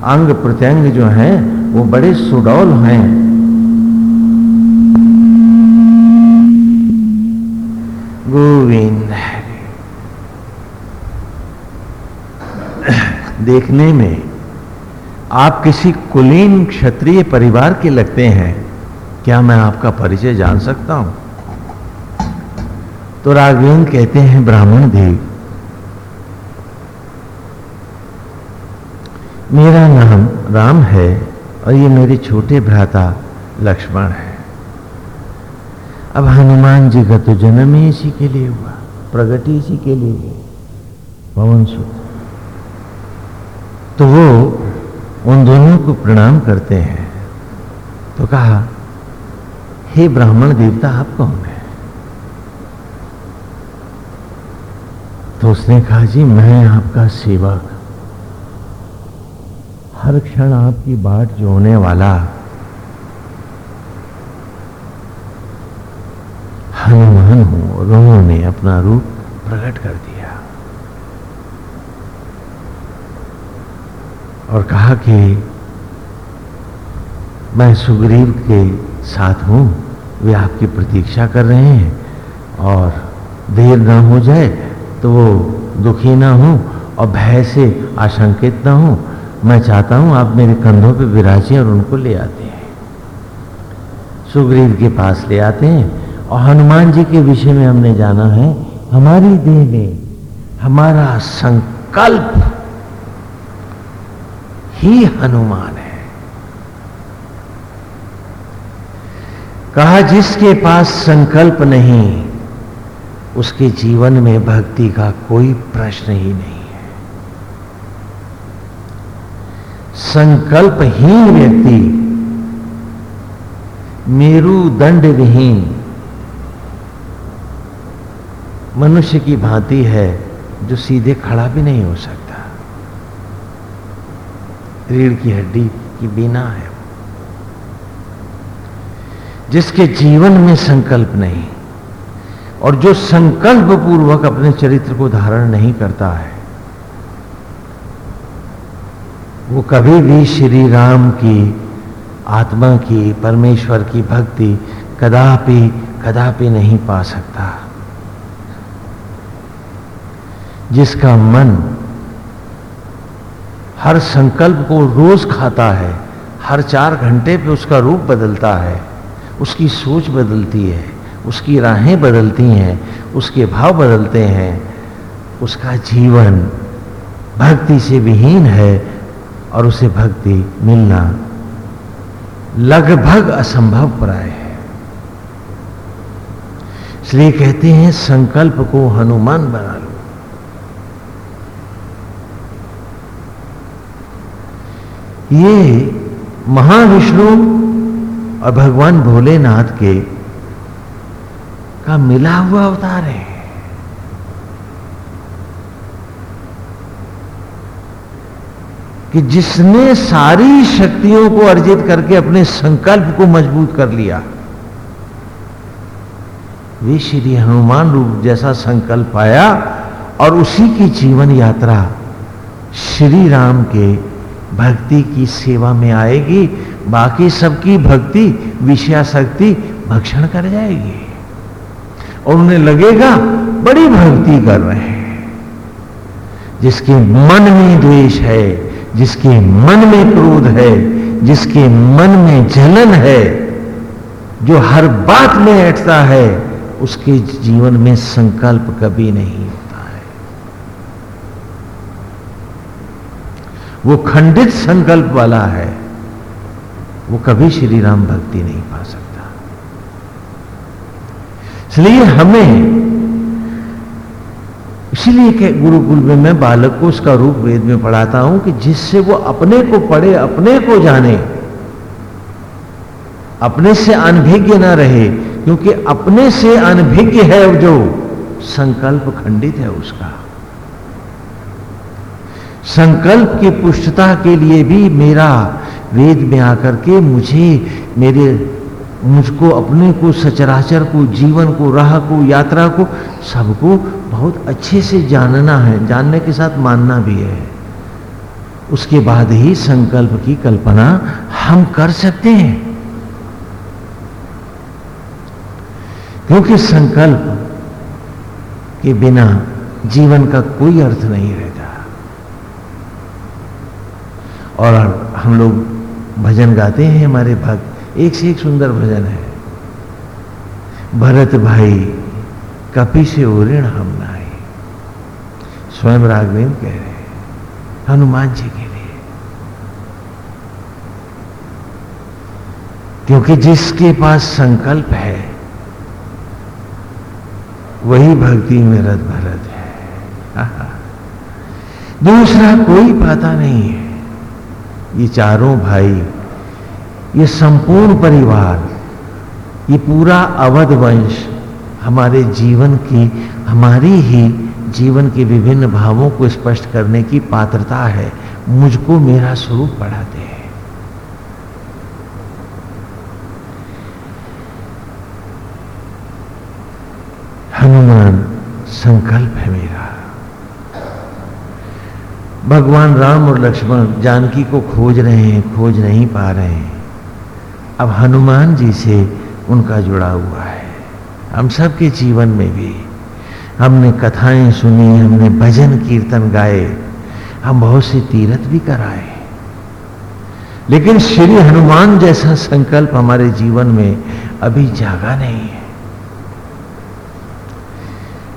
अंग प्रत्यंग जो हैं, वो बड़े सुडौल हैं। गोविंद। देखने में आप किसी कुलीन क्षत्रिय परिवार के लगते हैं, क्या मैं आपका परिचय जान सकता हूँ? तो राघवेंद्र कहते हैं, ब्राह्मण देव, मेरा नाम राम है और ये मेरे छोटे भ्राता लक्ष्मण है। अब हनुमान जी का तो जन्म ही इसी के लिए हुआ, प्रगति इसी के लिए पवन सुख तो वो उन दोनों को प्रणाम करते हैं। तो कहा, हे ब्राह्मण देवता, आप कौन है? तो उसने कहा, जी, मैं आपका सेवक। हर क्षण आपकी बाट जोने वाला। हनुमान हूँ और उन्होंने अपना रूप प्रकट कर दिया। और कहा कि मैं सुग्रीव के साथ हूँ, वे आपकी प्रतीक्षा कर रहे हैं और देर ना हो जाए तो वो दुखी ना हो और भय से आशंकित ना हो। मैं चाहता हूँ आप मेरे कंधों पे विराजे और उनको ले आते हैं। सुग्रीव के पास ले आते हैं और हनुमान जी के विषय में हमने जाना है, हमारी देह में हमारा संकल्प ही हनुमान है। कहा, जिसके पास संकल्प नहीं, उसके जीवन में भक्ति का कोई प्रश्न ही नहीं है। संकल्पहीन व्यक्ति मेरुदंड विहीन मनुष्य की भांति है जो सीधे खड़ा भी नहीं हो सकता। रीढ़ की हड्डी की बिना है जिसके जीवन में संकल्प नहीं, और जो संकल्प पूर्वक अपने चरित्र को धारण नहीं करता है, वो कभी भी श्री राम की आत्मा की, परमेश्वर की भक्ति कदापि कदापि नहीं पा सकता। जिसका मन हर संकल्प को रोज खाता है, हर चार घंटे पे उसका रूप बदलता है, उसकी सोच बदलती है, उसकी राहें बदलती हैं, उसके भाव बदलते हैं, उसका जीवन भक्ति से विहीन है और उसे भक्ति मिलना लगभग असंभव प्राय है। इसलिए कहते हैं संकल्प को हनुमान बना लो। ये महाविष्णु और भगवान भोलेनाथ के का मिला हुआ अवतार है। कि जिसने सारी शक्तियों को अर्जित करके अपने संकल्प को मज़बूत कर लिया, वे श्री हनुमान रूप जैसा संकल्प आया और उसी की जीवन यात्रा श्री राम के भक्ति की सेवा में आएगी, बाकी सबकी भक्ति विषयाशक्ति भक्षण कर जाएगी। और उन्हें लगेगा, बड़ी भक्ति कर रहे हैं। जिसके मन में द्वेष है, जिसके मन में क्रोध है, जिसके मन में जलन है, जो हर बात में ऐठता है, उसके जीवन में संकल्प कभी नहीं होता है वो खंडित संकल्प वाला है, वो कभी श्री राम भक्ति नहीं पा सकता। इसलिए हमें, इसीलिए गुरुकुल में मैं बालक को उसका रूप वेद में पढ़ाता हूँ कि जिससे वो अपने को पढ़े, अपने को जाने, अपने से अनभिज्ञ ना रहे, क्योंकि अपने से अनभिज्ञ है जो संकल्प खंडित है उसका। संकल्प की पुष्टता के लिए भी मेरा वेद में आकर के मुझे, मेरे, मुझको, अपने को, सचराचर को, जीवन को, राह को, यात्रा को, सबको बहुत अच्छे से जानना है, जानने के साथ मानना भी है। उसके बाद ही संकल्प की कल्पना हम कर सकते हैं। क्योंकि संकल्प के बिना जीवन का कोई अर्थ नहीं रहता। और हम लोग भजन गाते हैं हमारे भक्त। एक से एक सुंदर भजन है। भरत भाई, कपि से ओरिण हम नाई। स्वयं राघवेंद्र कह रहे हैं, हनुमान जी के लिए। क्योंकि जिसके पास संकल्प है, वही भक्ति में रत भरत है। दूसरा कोई पाता नहीं है। ये चारों भाई, ये संपूर्ण परिवार, ये पूरा अवध वंश हमारे जीवन की, हमारी ही जीवन के विभिन्न भावों को स्पष्ट करने की पात्रता है, मुझको मेरा स्वरूप बढ़ाते हैं। हनुमान संकल्प है मेरा। भगवान राम और लक्ष्मण जानकी को खोज रहे हैं, खोज नहीं पा रहे हैं। अब हनुमान जी से उनका जुड़ा हुआ है। हम सबके जीवन में भी हमने कथाएँ सुनी, हमने भजन कीर्तन गाए, हम बहुत से तीर्थ भी कराए। लेकिन श्री हनुमान जैसा संकल्प हमारे जीवन में अभी जागा नहीं है।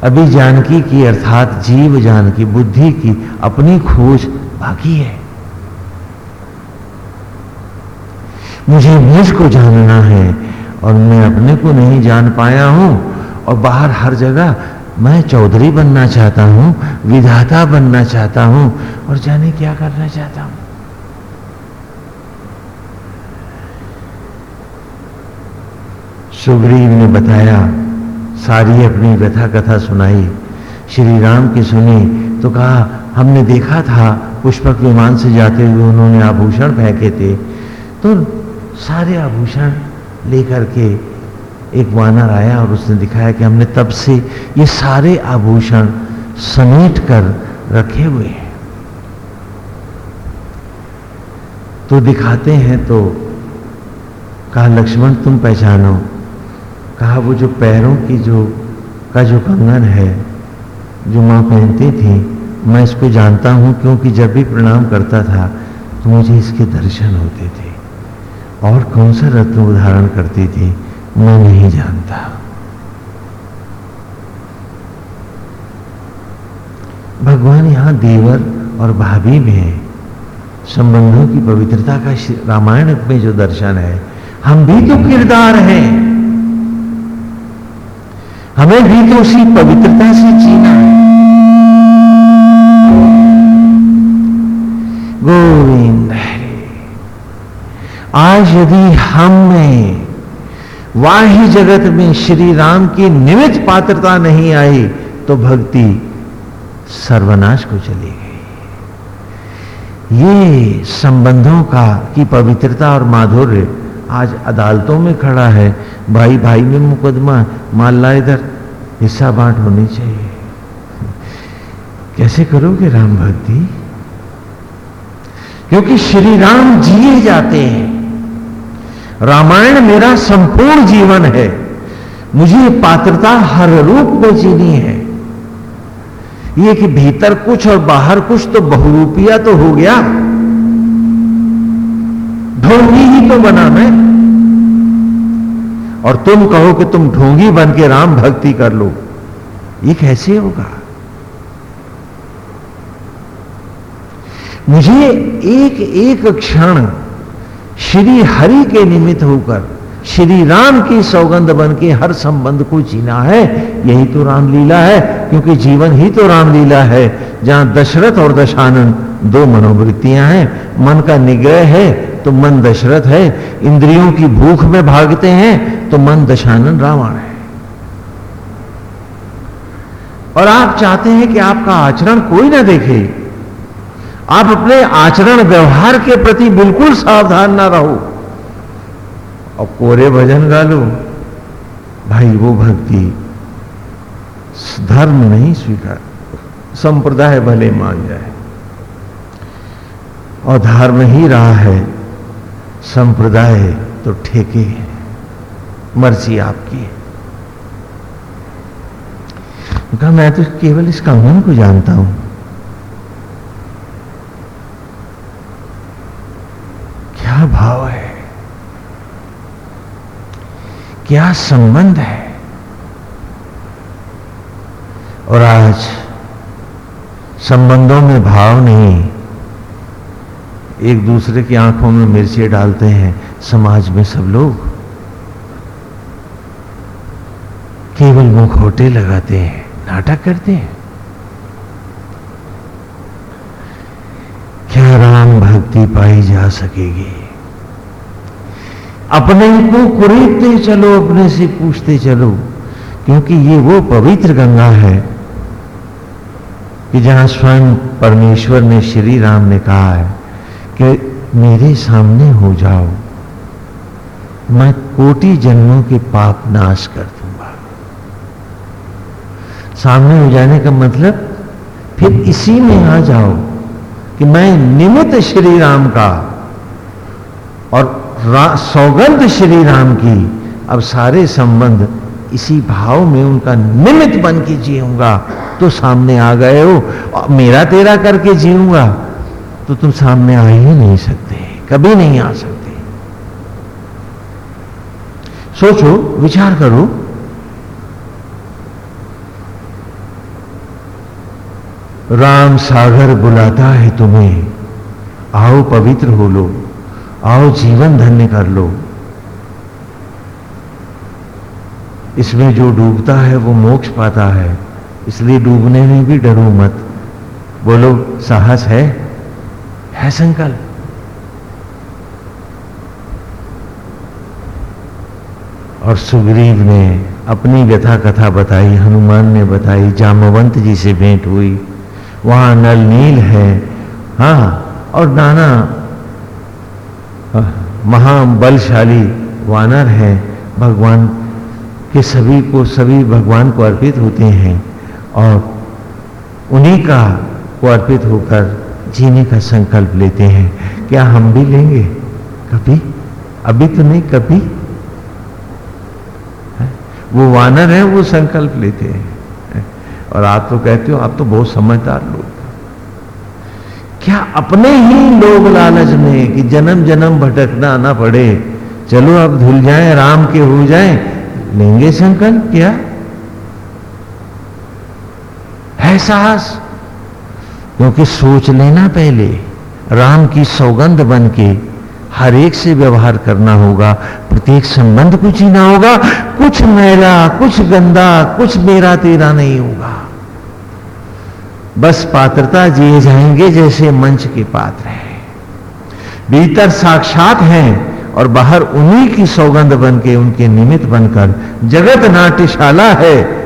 अभी जानकी की, अर्थात जीव जानकी, बुद्धि की अपनी खोज बाकी है। मुझे मुझ को जानना है और मैं अपने को नहीं जान पाया हूँ और बाहर हर जगह मैं चौधरी बनना चाहता हूँ, विधाता बनना चाहता हूँ और जाने क्या करना चाहता हूँ। सुग्रीव ने बताया सारी अपनी व्यथा कथा सुनाई। श्री राम की सुनी तो कहा, हमने देखा था, पुष्पक विमान से जाते हुए उन्होंने आभूषण फेंके थे। तो सारे आभूषण लेकर के एक वानर आया और उसने दिखाया कि हमने तब से ये सारे आभूषण समेट कर रखे हुए हैं। तो दिखाते हैं तो कहा, लक्ष्मण, तुम पहचानो कहा, वो जो पैरों की जो, का जो कंगन है, जो माँ पहनती थी, मैं इसको जानता हूँ क्योंकि जब भी प्रणाम करता था तो मुझे इसके दर्शन होते थे। और कौन सा रत्न उदाहरण करती थी, मैं नहीं जानता। भगवान यहाँ देवर और भाभी में संबंधों की पवित्रता का रामायण में जो दर्शन है, हम भी तो किरदार हैं। हमें भी तो उसी पवित्रता से जीना है। गोविंद आज यदि हम में वाही जगत में श्री राम की निमित पात्रता नहीं आई तो भक्ति सर्वनाश को चली गई। ये संबंधों का, की पवित्रता और माधुर्य आज अदालतों में खड़ा है। भाई भाई में मुकदमा, माल ला इधर। हिस्सा बांट होनी चाहिए। कैसे करोगे राम भक्ति? क्योंकि श्री राम जिए जाते हैं। रामायण मेरा संपूर्ण जीवन है। मुझे पात्रता हर रूप में जीनी है। ये कि भीतर कुछ और बाहर कुछ तो बहुरूपिया तो हो गया। ढोंगी ही तो बना मैं। और तुम कहो कि तुम ढोंगी बन के राम भक्ति कर लो। ये कैसे होगा? मुझे एक एक क्षण श्री हरि के निमित्त होकर, श्री राम की सौगंध बन के हर संबंध को जीना है। यही तो रामलीला है, क्योंकि जीवन ही तो रामलीला है। जहाँ दशरथ और दशानन दो मनोवृत्तियाँ हैं, मन का निग्रह है तो मन दशरथ है, इंद्रियों की भूख में भागते हैं तो मन दशानन रावण है। और आप चाहते हैं कि आपका आचरण कोई ना देखे, आप अपने आचरण व्यवहार के प्रति बिल्कुल सावधान ना रहो। और कोरे भजन गा लो, भाई वो भक्ति धर्म नहीं स्वीकार, संप्रदाय भले मान जाए। और धर्म ही रहा है संप्रदाय तो ठेके है। मर्ज़ी आपकी है। कहा, मैं तो केवल इस कंगन को जानता हूँ क्या भाव है, क्या संबंध है। और आज संबंधों में भाव नहीं एक दूसरे की आँखों में मिर्ची डालते हैं। समाज में सब लोग केवल मुखोटे लगाते हैं, नाटक करते हैं। क्या राम भक्ति पाई जा सकेगी? अपने को कुरेदते चलो, अपने से पूछते चलो, क्योंकि ये वो पवित्र गंगा है कि जहाँ स्वयं परमेश्वर ने श्री राम ने कहा है। कि मेरे सामने हो जाओ। मैं कोटि जन्मों के पाप नाश कर दूँगा। सामने हो जाने का मतलब फिर इसी में आ जाओ कि मैं निमित्त श्री राम का और सौगंध श्री राम की, अब सारे संबंध इसी भाव में उनका निमित्त बन के जीऊँगा। तो सामने आ गए हो मेरा तेरा करके जीऊँगा। तो तुम सामने आ ही नहीं सकते, कभी नहीं आ सकते। सोचो, विचार करो। राम सागर बुलाता है तुम्हें। आओ पवित्र हो लो, आओ जीवन धन्य कर लो। इसमें जो डूबता है, वो मोक्ष पाता है। इसलिए डूबने में भी डरो मत। बोलो, साहस है? है संकल्प। और सुग्रीव ने अपनी व्यथा कथा बताई, हनुमान ने बताई, जामवंत जी से भेंट हुई। वहाँ नल नील है। हाँ और नाना, महाबलशाली वानर है। भगवान के सभी को, सभी भगवान को अर्पित होते हैं और उन्हीं का को अर्पित होकर जीने का संकल्प लेते हैं। क्या हम भी लेंगे? कभी? अभी तो नहीं, कभी। है? वो वानर है, वो संकल्प लेते हैं। और आप तो कहते हो, आप तो बहुत समझदार लोग क्या अपने ही लोग लालच में कि जन्म जन्म भटकना ना पड़े? चलो अब धुल जाए राम के हो जाए। लेंगे संकल्प, क्या? है साहस। क्योंकि सोच लेना पहले। राम की सौगंध बन के हर एक से व्यवहार करना होगा, प्रत्येक संबंध को जीना होगा, कुछ मैला, कुछ गंदा, कुछ मेरा तेरा नहीं होगा। बस पात्रता जिए जाएँगे जैसे मंच के पात्र हैं। भीतर साक्षात हैं और बाहर उन्हीं की सौगंध बन के उनके निमित्त बनकर जगत नाट्यशाला है।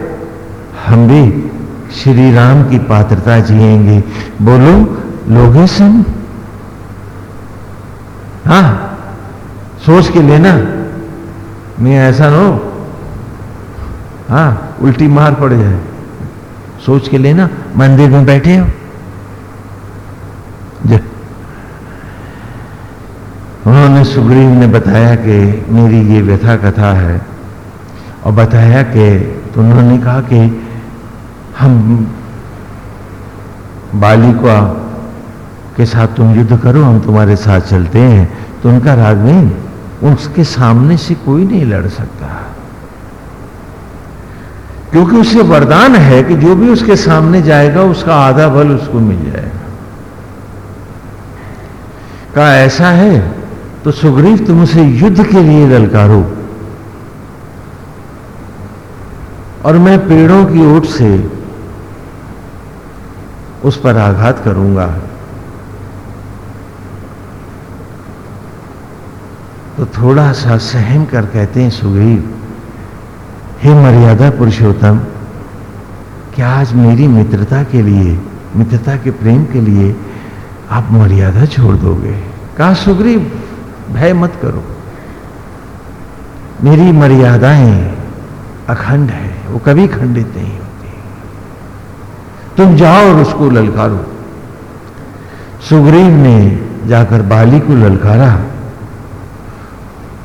हम भी श्री राम की पात्रता जिएँगे। बोलो, लोगे सुन? हा, सोच के लेना। नहीं ऐसा नो हाँ। उल्टी मार पड़ जाए। सोच के लेना, मंदिर में बैठे हो। उन्होंने सुग्रीव ने बताया कि मेरी ये व्यथा कथा है। और बताया कि तो उन्होंने कहा कि हम बालिका के साथ तुम युद्ध करो, हम तुम्हारे साथ चलते हैं। तो उनका राघवेन उसके सामने से कोई नहीं लड़ सकता। क्योंकि उसे वरदान है कि जो भी उसके सामने जाएगा, उसका आधा बल उसको मिल जाएगा। कहा, ऐसा है? तो सुग्रीव, तुम उसे युद्ध के लिए ललकारो। और मैं पेड़ों की ओट से उस पर आघात करूँगा। तो थोड़ा सा सहम कर कहते हैं, सुग्रीव, हे मर्यादा पुरुषोत्तम, क्या आज मेरी मित्रता के लिए, मित्रता के प्रेम के लिए आप मर्यादा छोड़ दोगे? कहा, सुग्रीव, भय मत करो। मेरी मर्यादाएँ अखंड है, वो कभी खंडित नहीं तुम जाओ और उसको ललकारो। सुग्रीव ने जाकर बाली को ललकारा।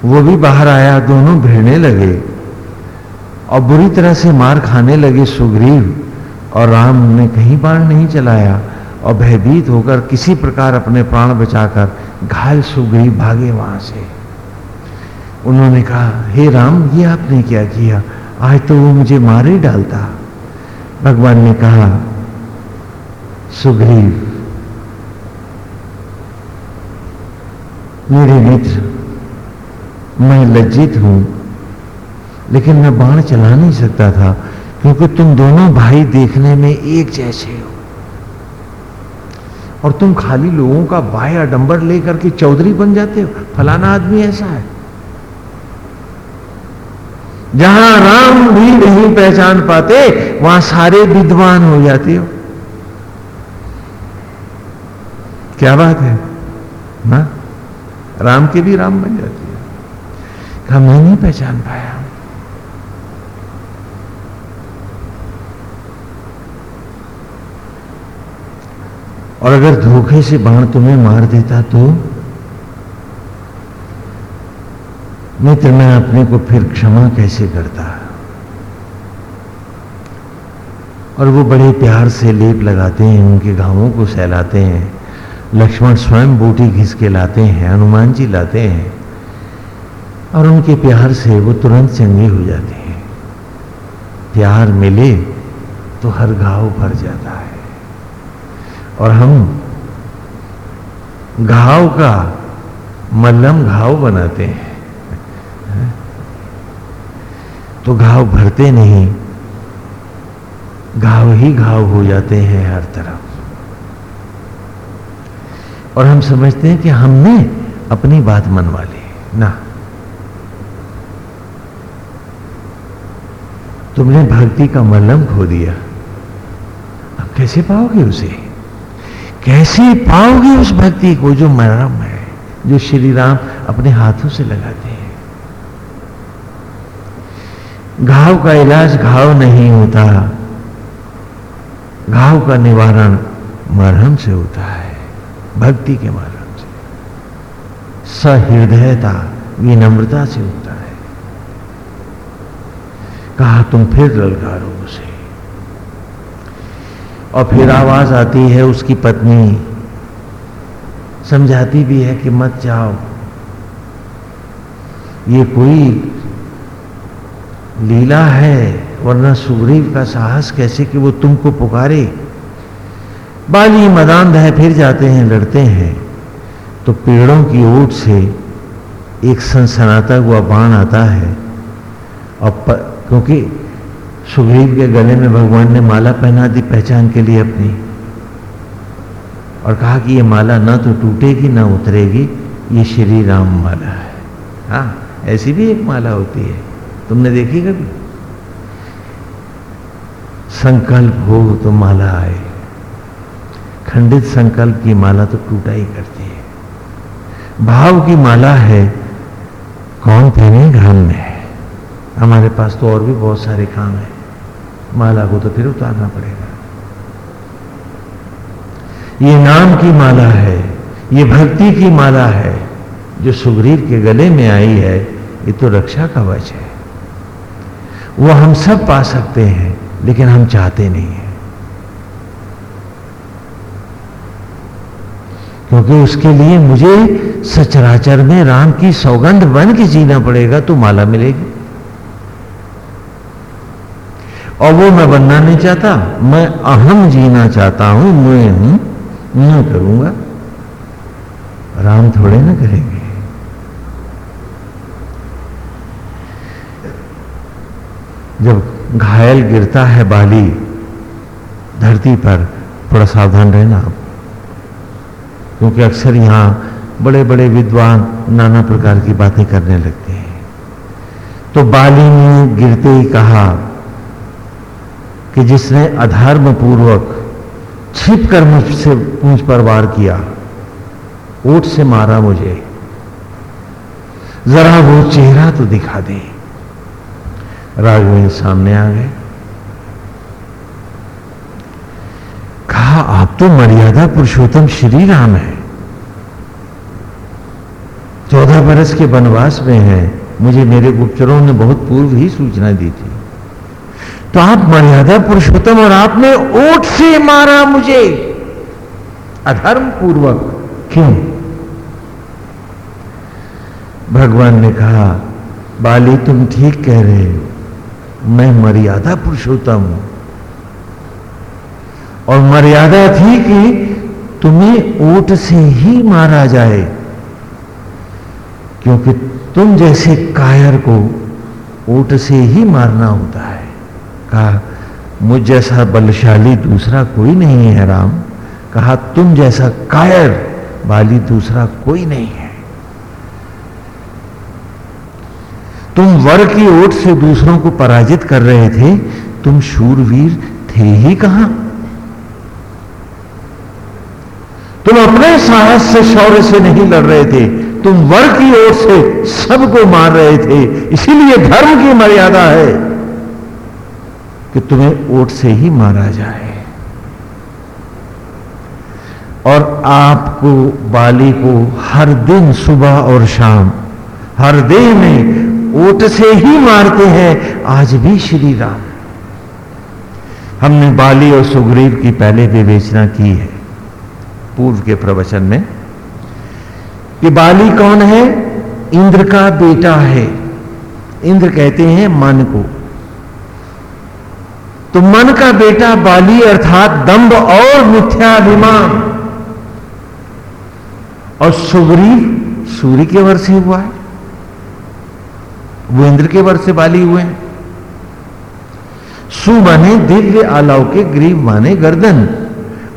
वो भी बाहर आया, दोनों भिड़ने लगे और बुरी तरह से मार खाने लगे सुग्रीव और राम ने कहीं बाण नहीं चलाया और भयभीत होकर किसी प्रकार अपने प्राण बचाकर घायल सुग्रीव भागे वहाँ से। उन्होंने कहा, हे राम, ये आपने क्या किया? आज तो वो मुझे मार ही डालता। भगवान ने कहा सुग्रीव। मेरे मित्र, मैं लज्जित हूँ, लेकिन मैं बाण चला नहीं सकता था, क्योंकि तुम दोनों भाई देखने में एक जैसे हो। और तुम खाली लोगों का बाय अडंबर लेकर के चौधरी बन जाते हो। फलाना आदमी ऐसा है। जहाँ राम भी नहीं पहचान पाते, वहाँ सारे विद्वान हो जाते हो। क्या बात है? ना? राम के भी राम बन जाती है। कहा, मैं नहीं पहचान पाया। और अगर धोखे से बाण तुम्हें मार देता तो? मित्र मैं अपने को फिर क्षमा कैसे करता? और वो बड़े प्यार से लेप लगाते हैं, उनके घावों को सहलाते हैं। लक्ष्मण स्वयं बूटी घिस के लाते हैं, हनुमान जी लाते हैं, और उनके प्यार से वो तुरंत चंगे हो जाते हैं। प्यार मिले तो हर घाव भर जाता है। और हम घाव का मल्लम घाव बनाते हैं। तो घाव भरते नहीं, घाव ही घाव हो जाते हैं हर तरफ़। और हम समझते हैं कि हमने अपनी बात मनवा ली। ना। तुमने भक्ति का मलम खो दिया। अब कैसे पाओगे उसे? कैसे पाओगे उस भक्ति को जो मरम है, जो श्री राम अपने हाथों से लगाते हैं? घाव का इलाज घाव नहीं होता। घाव का निवारण मरहम से होता है। भक्ति के माध्यम से। सहृदयता, विनम्रता से होता है। कहा, तुम फिर ललकारो उसे। और फिर आवाज़ आती है उसकी पत्नी। समझाती भी है कि मत जाओ। ये कोई लीला है, वरना सुग्रीव का साहस कैसे कि वो तुमको पुकारे? बाली मदान दह फिर जाते हैं लड़ते हैं। तो पेड़ों की ओट से एक सनसनाता हुआ बाण आता है। और प, क्योंकि सुग्रीव के गले में भगवान ने माला पहना दी पहचान के लिए अपनी। और कहा कि ये माला ना तो टूटेगी ना उतरेगी ये श्री राम माला है। हाँ ऐसी भी एक माला होती है। तुमने देखी कभी? संकल्प हो तो माला आए। खंडित संकल्प की माला तो टूटा ही करती है। भाव की माला है, कौन पहने घर में? हमारे पास तो और भी बहुत सारे काम है। माला को तो फिर उतारना पड़ेगा। ये नाम की माला है, ये भक्ति की माला है, जो सुग्रीव के गले में आई है, ये तो रक्षा कवच है। वो हम सब पा सकते हैं, लेकिन हम चाहते नहीं क्योंकि उसके लिए मुझे सचराचर में राम की सौगंध बन के जीना पड़ेगा तो माला मिलेगी। और वो मैं बनना नहीं चाहता, मैं अहम जीना चाहता हूँ, मैं हूँ मैं करूँगा। राम थोड़े ना करेंगे। जब घायल गिरता है बाली, धरती पर थोड़ा सावधान रहना। आप क्योंकि अक्सर यहाँ बड़े बड़े विद्वान नाना प्रकार की बातें करने लगते हैं। तो बाली ने गिरते ही कहा कि जिसने अधर्म पूर्वक छिप कर मुझसे मुझ पर वार किया ओट से मारा मुझे, जरा वो चेहरा तो दिखा दे। राघवेंद्र सामने आ गए कहा आप तो मर्यादा पुरुषोत्तम श्री राम है। चौदह बरस के वनवास में है। मुझे मेरे गुप्तरों ने बहुत पूर्व ही सूचना दी थी। तो आप मर्यादा पुरुषोत्तम और आपने ओट से मारा मुझे। अधर्म पूर्वक। क्यों? भगवान ने कहा, बाली तुम ठीक कह रहे हो। मैं मर्यादा पुरुषोत्तम हूँ। और मर्यादा थी कि तुम्हें ऊट से ही मारा जाए, क्योंकि तुम जैसे कायर को ऊट से ही मारना होता है। कहा, मुझ जैसा बलशाली दूसरा कोई नहीं है राम। कहा, तुम जैसा कायर बाली दूसरा कोई नहीं है। तुम वर की ओट से दूसरों को पराजित कर रहे थे। तुम शूरवीर थे ही कहाँ? तुम अपने साहस से, शौर्य से नहीं लड़ रहे थे। तुम वर की ओर से सबको मार रहे थे। इसीलिए धर्म की मर्यादा है कि तुम्हें ओट से ही मारा जाए। और आपको, बाली को हर दिन सुबह और शाम, हर दिन में ओट से ही मारते हैं। आज भी श्री राम। हमने बाली और सुग्रीव की पहले विवेचना की है। पूर्व के प्रवचन में कि बाली कौन है? इंद्र का बेटा है। इंद्र कहते हैं, मन को। तो मन का बेटा बाली अर्थात दंभ और मिथ्याभिमान। और सुग्रीव सूर्य के वर से हुआ है। वो इंद्र के वर से बाली हुए हैं। सु माने दिव्य अलौकिक ग्रीव माने गर्दन।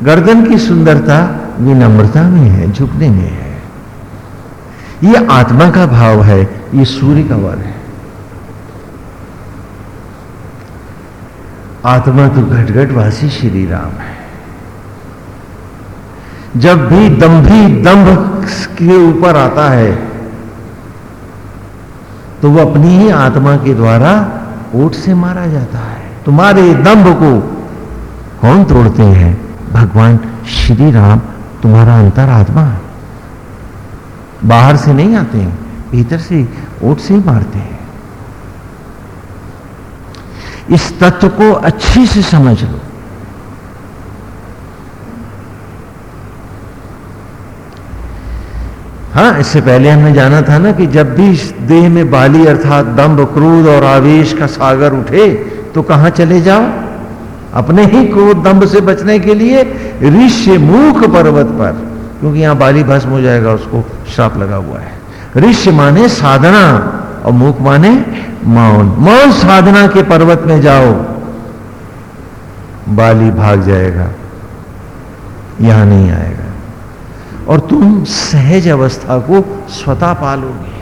गर्दन की सुंदरता विनम्रता में है, झुकने में है। ये आत्मा का भाव है, ये सूर्य का वर है। आत्मा तो घटघट वासी श्री राम है। जब भी दंभी दंभ के ऊपर आता है तो वो अपनी ही आत्मा के द्वारा ओट से मारा जाता है। तुम्हारे दंभ को कौन तोड़ते हैं? भगवान श्री राम तुम्हारा अंतर आत्मा बाहर से नहीं आते हैं, भीतर से ओट से ही मारते हैं। इस तत्व को अच्छी से समझ लो। हाँ इससे पहले हमने जाना था ना कि जब भी इस देह में बाली अर्थात दम्भ, क्रोध और आवेश का सागर उठे तो कहाँ चले जाओ? अपने ही क्रोध दम्भ से बचने के लिए ऋष्य मुख पर्वत पर, क्योंकि यहाँ बाली भस्म हो जाएगा, उसको श्राप लगा हुआ है। ऋष्य माने साधना और मुख माने मौन। मौन साधना के पर्वत में जाओ, बाली भाग जाएगा, यहाँ नहीं आएगा। और तुम सहज अवस्था को स्वतः पालोगे।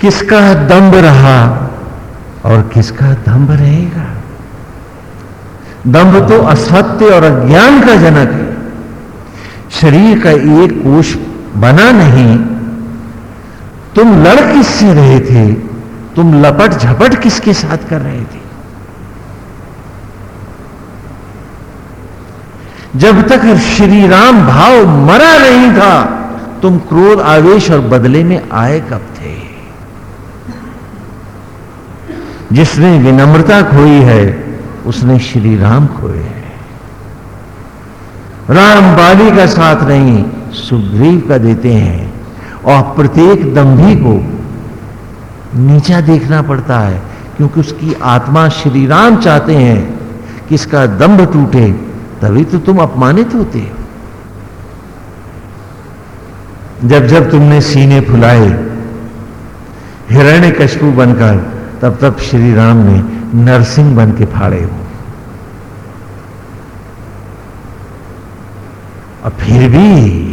किसका दम्ब रहा? और किसका दम्ब रहेगा? दम्भ तो असत्य और अज्ञान का जनक है। शरीर का एक कोष बना नहीं। तुम लड़ किससे रहे थे? तुम लपट झपट किसके साथ कर रहे थे? जब तक श्री राम भाव मरा नहीं था, तुम क्रोध, आवेश और बदले में आए कब थे? जिसने विनम्रता खोई है, उसने श्री राम खोए हैं। राम बाली का साथ नहीं, सुग्रीव का देते हैं। और प्रत्येक दंभी को नीचा देखना पड़ता है, क्योंकि उसकी आत्मा श्री राम चाहते हैं कि इसका दम्भ टूटे, तभी तो तुम अपमानित होते हो। जब जब तुमने सीने फुलाए, हिरण्य कशपू बनकर तब तब श्री राम ने नरसिंह बन के फाड़े हो और फिर भी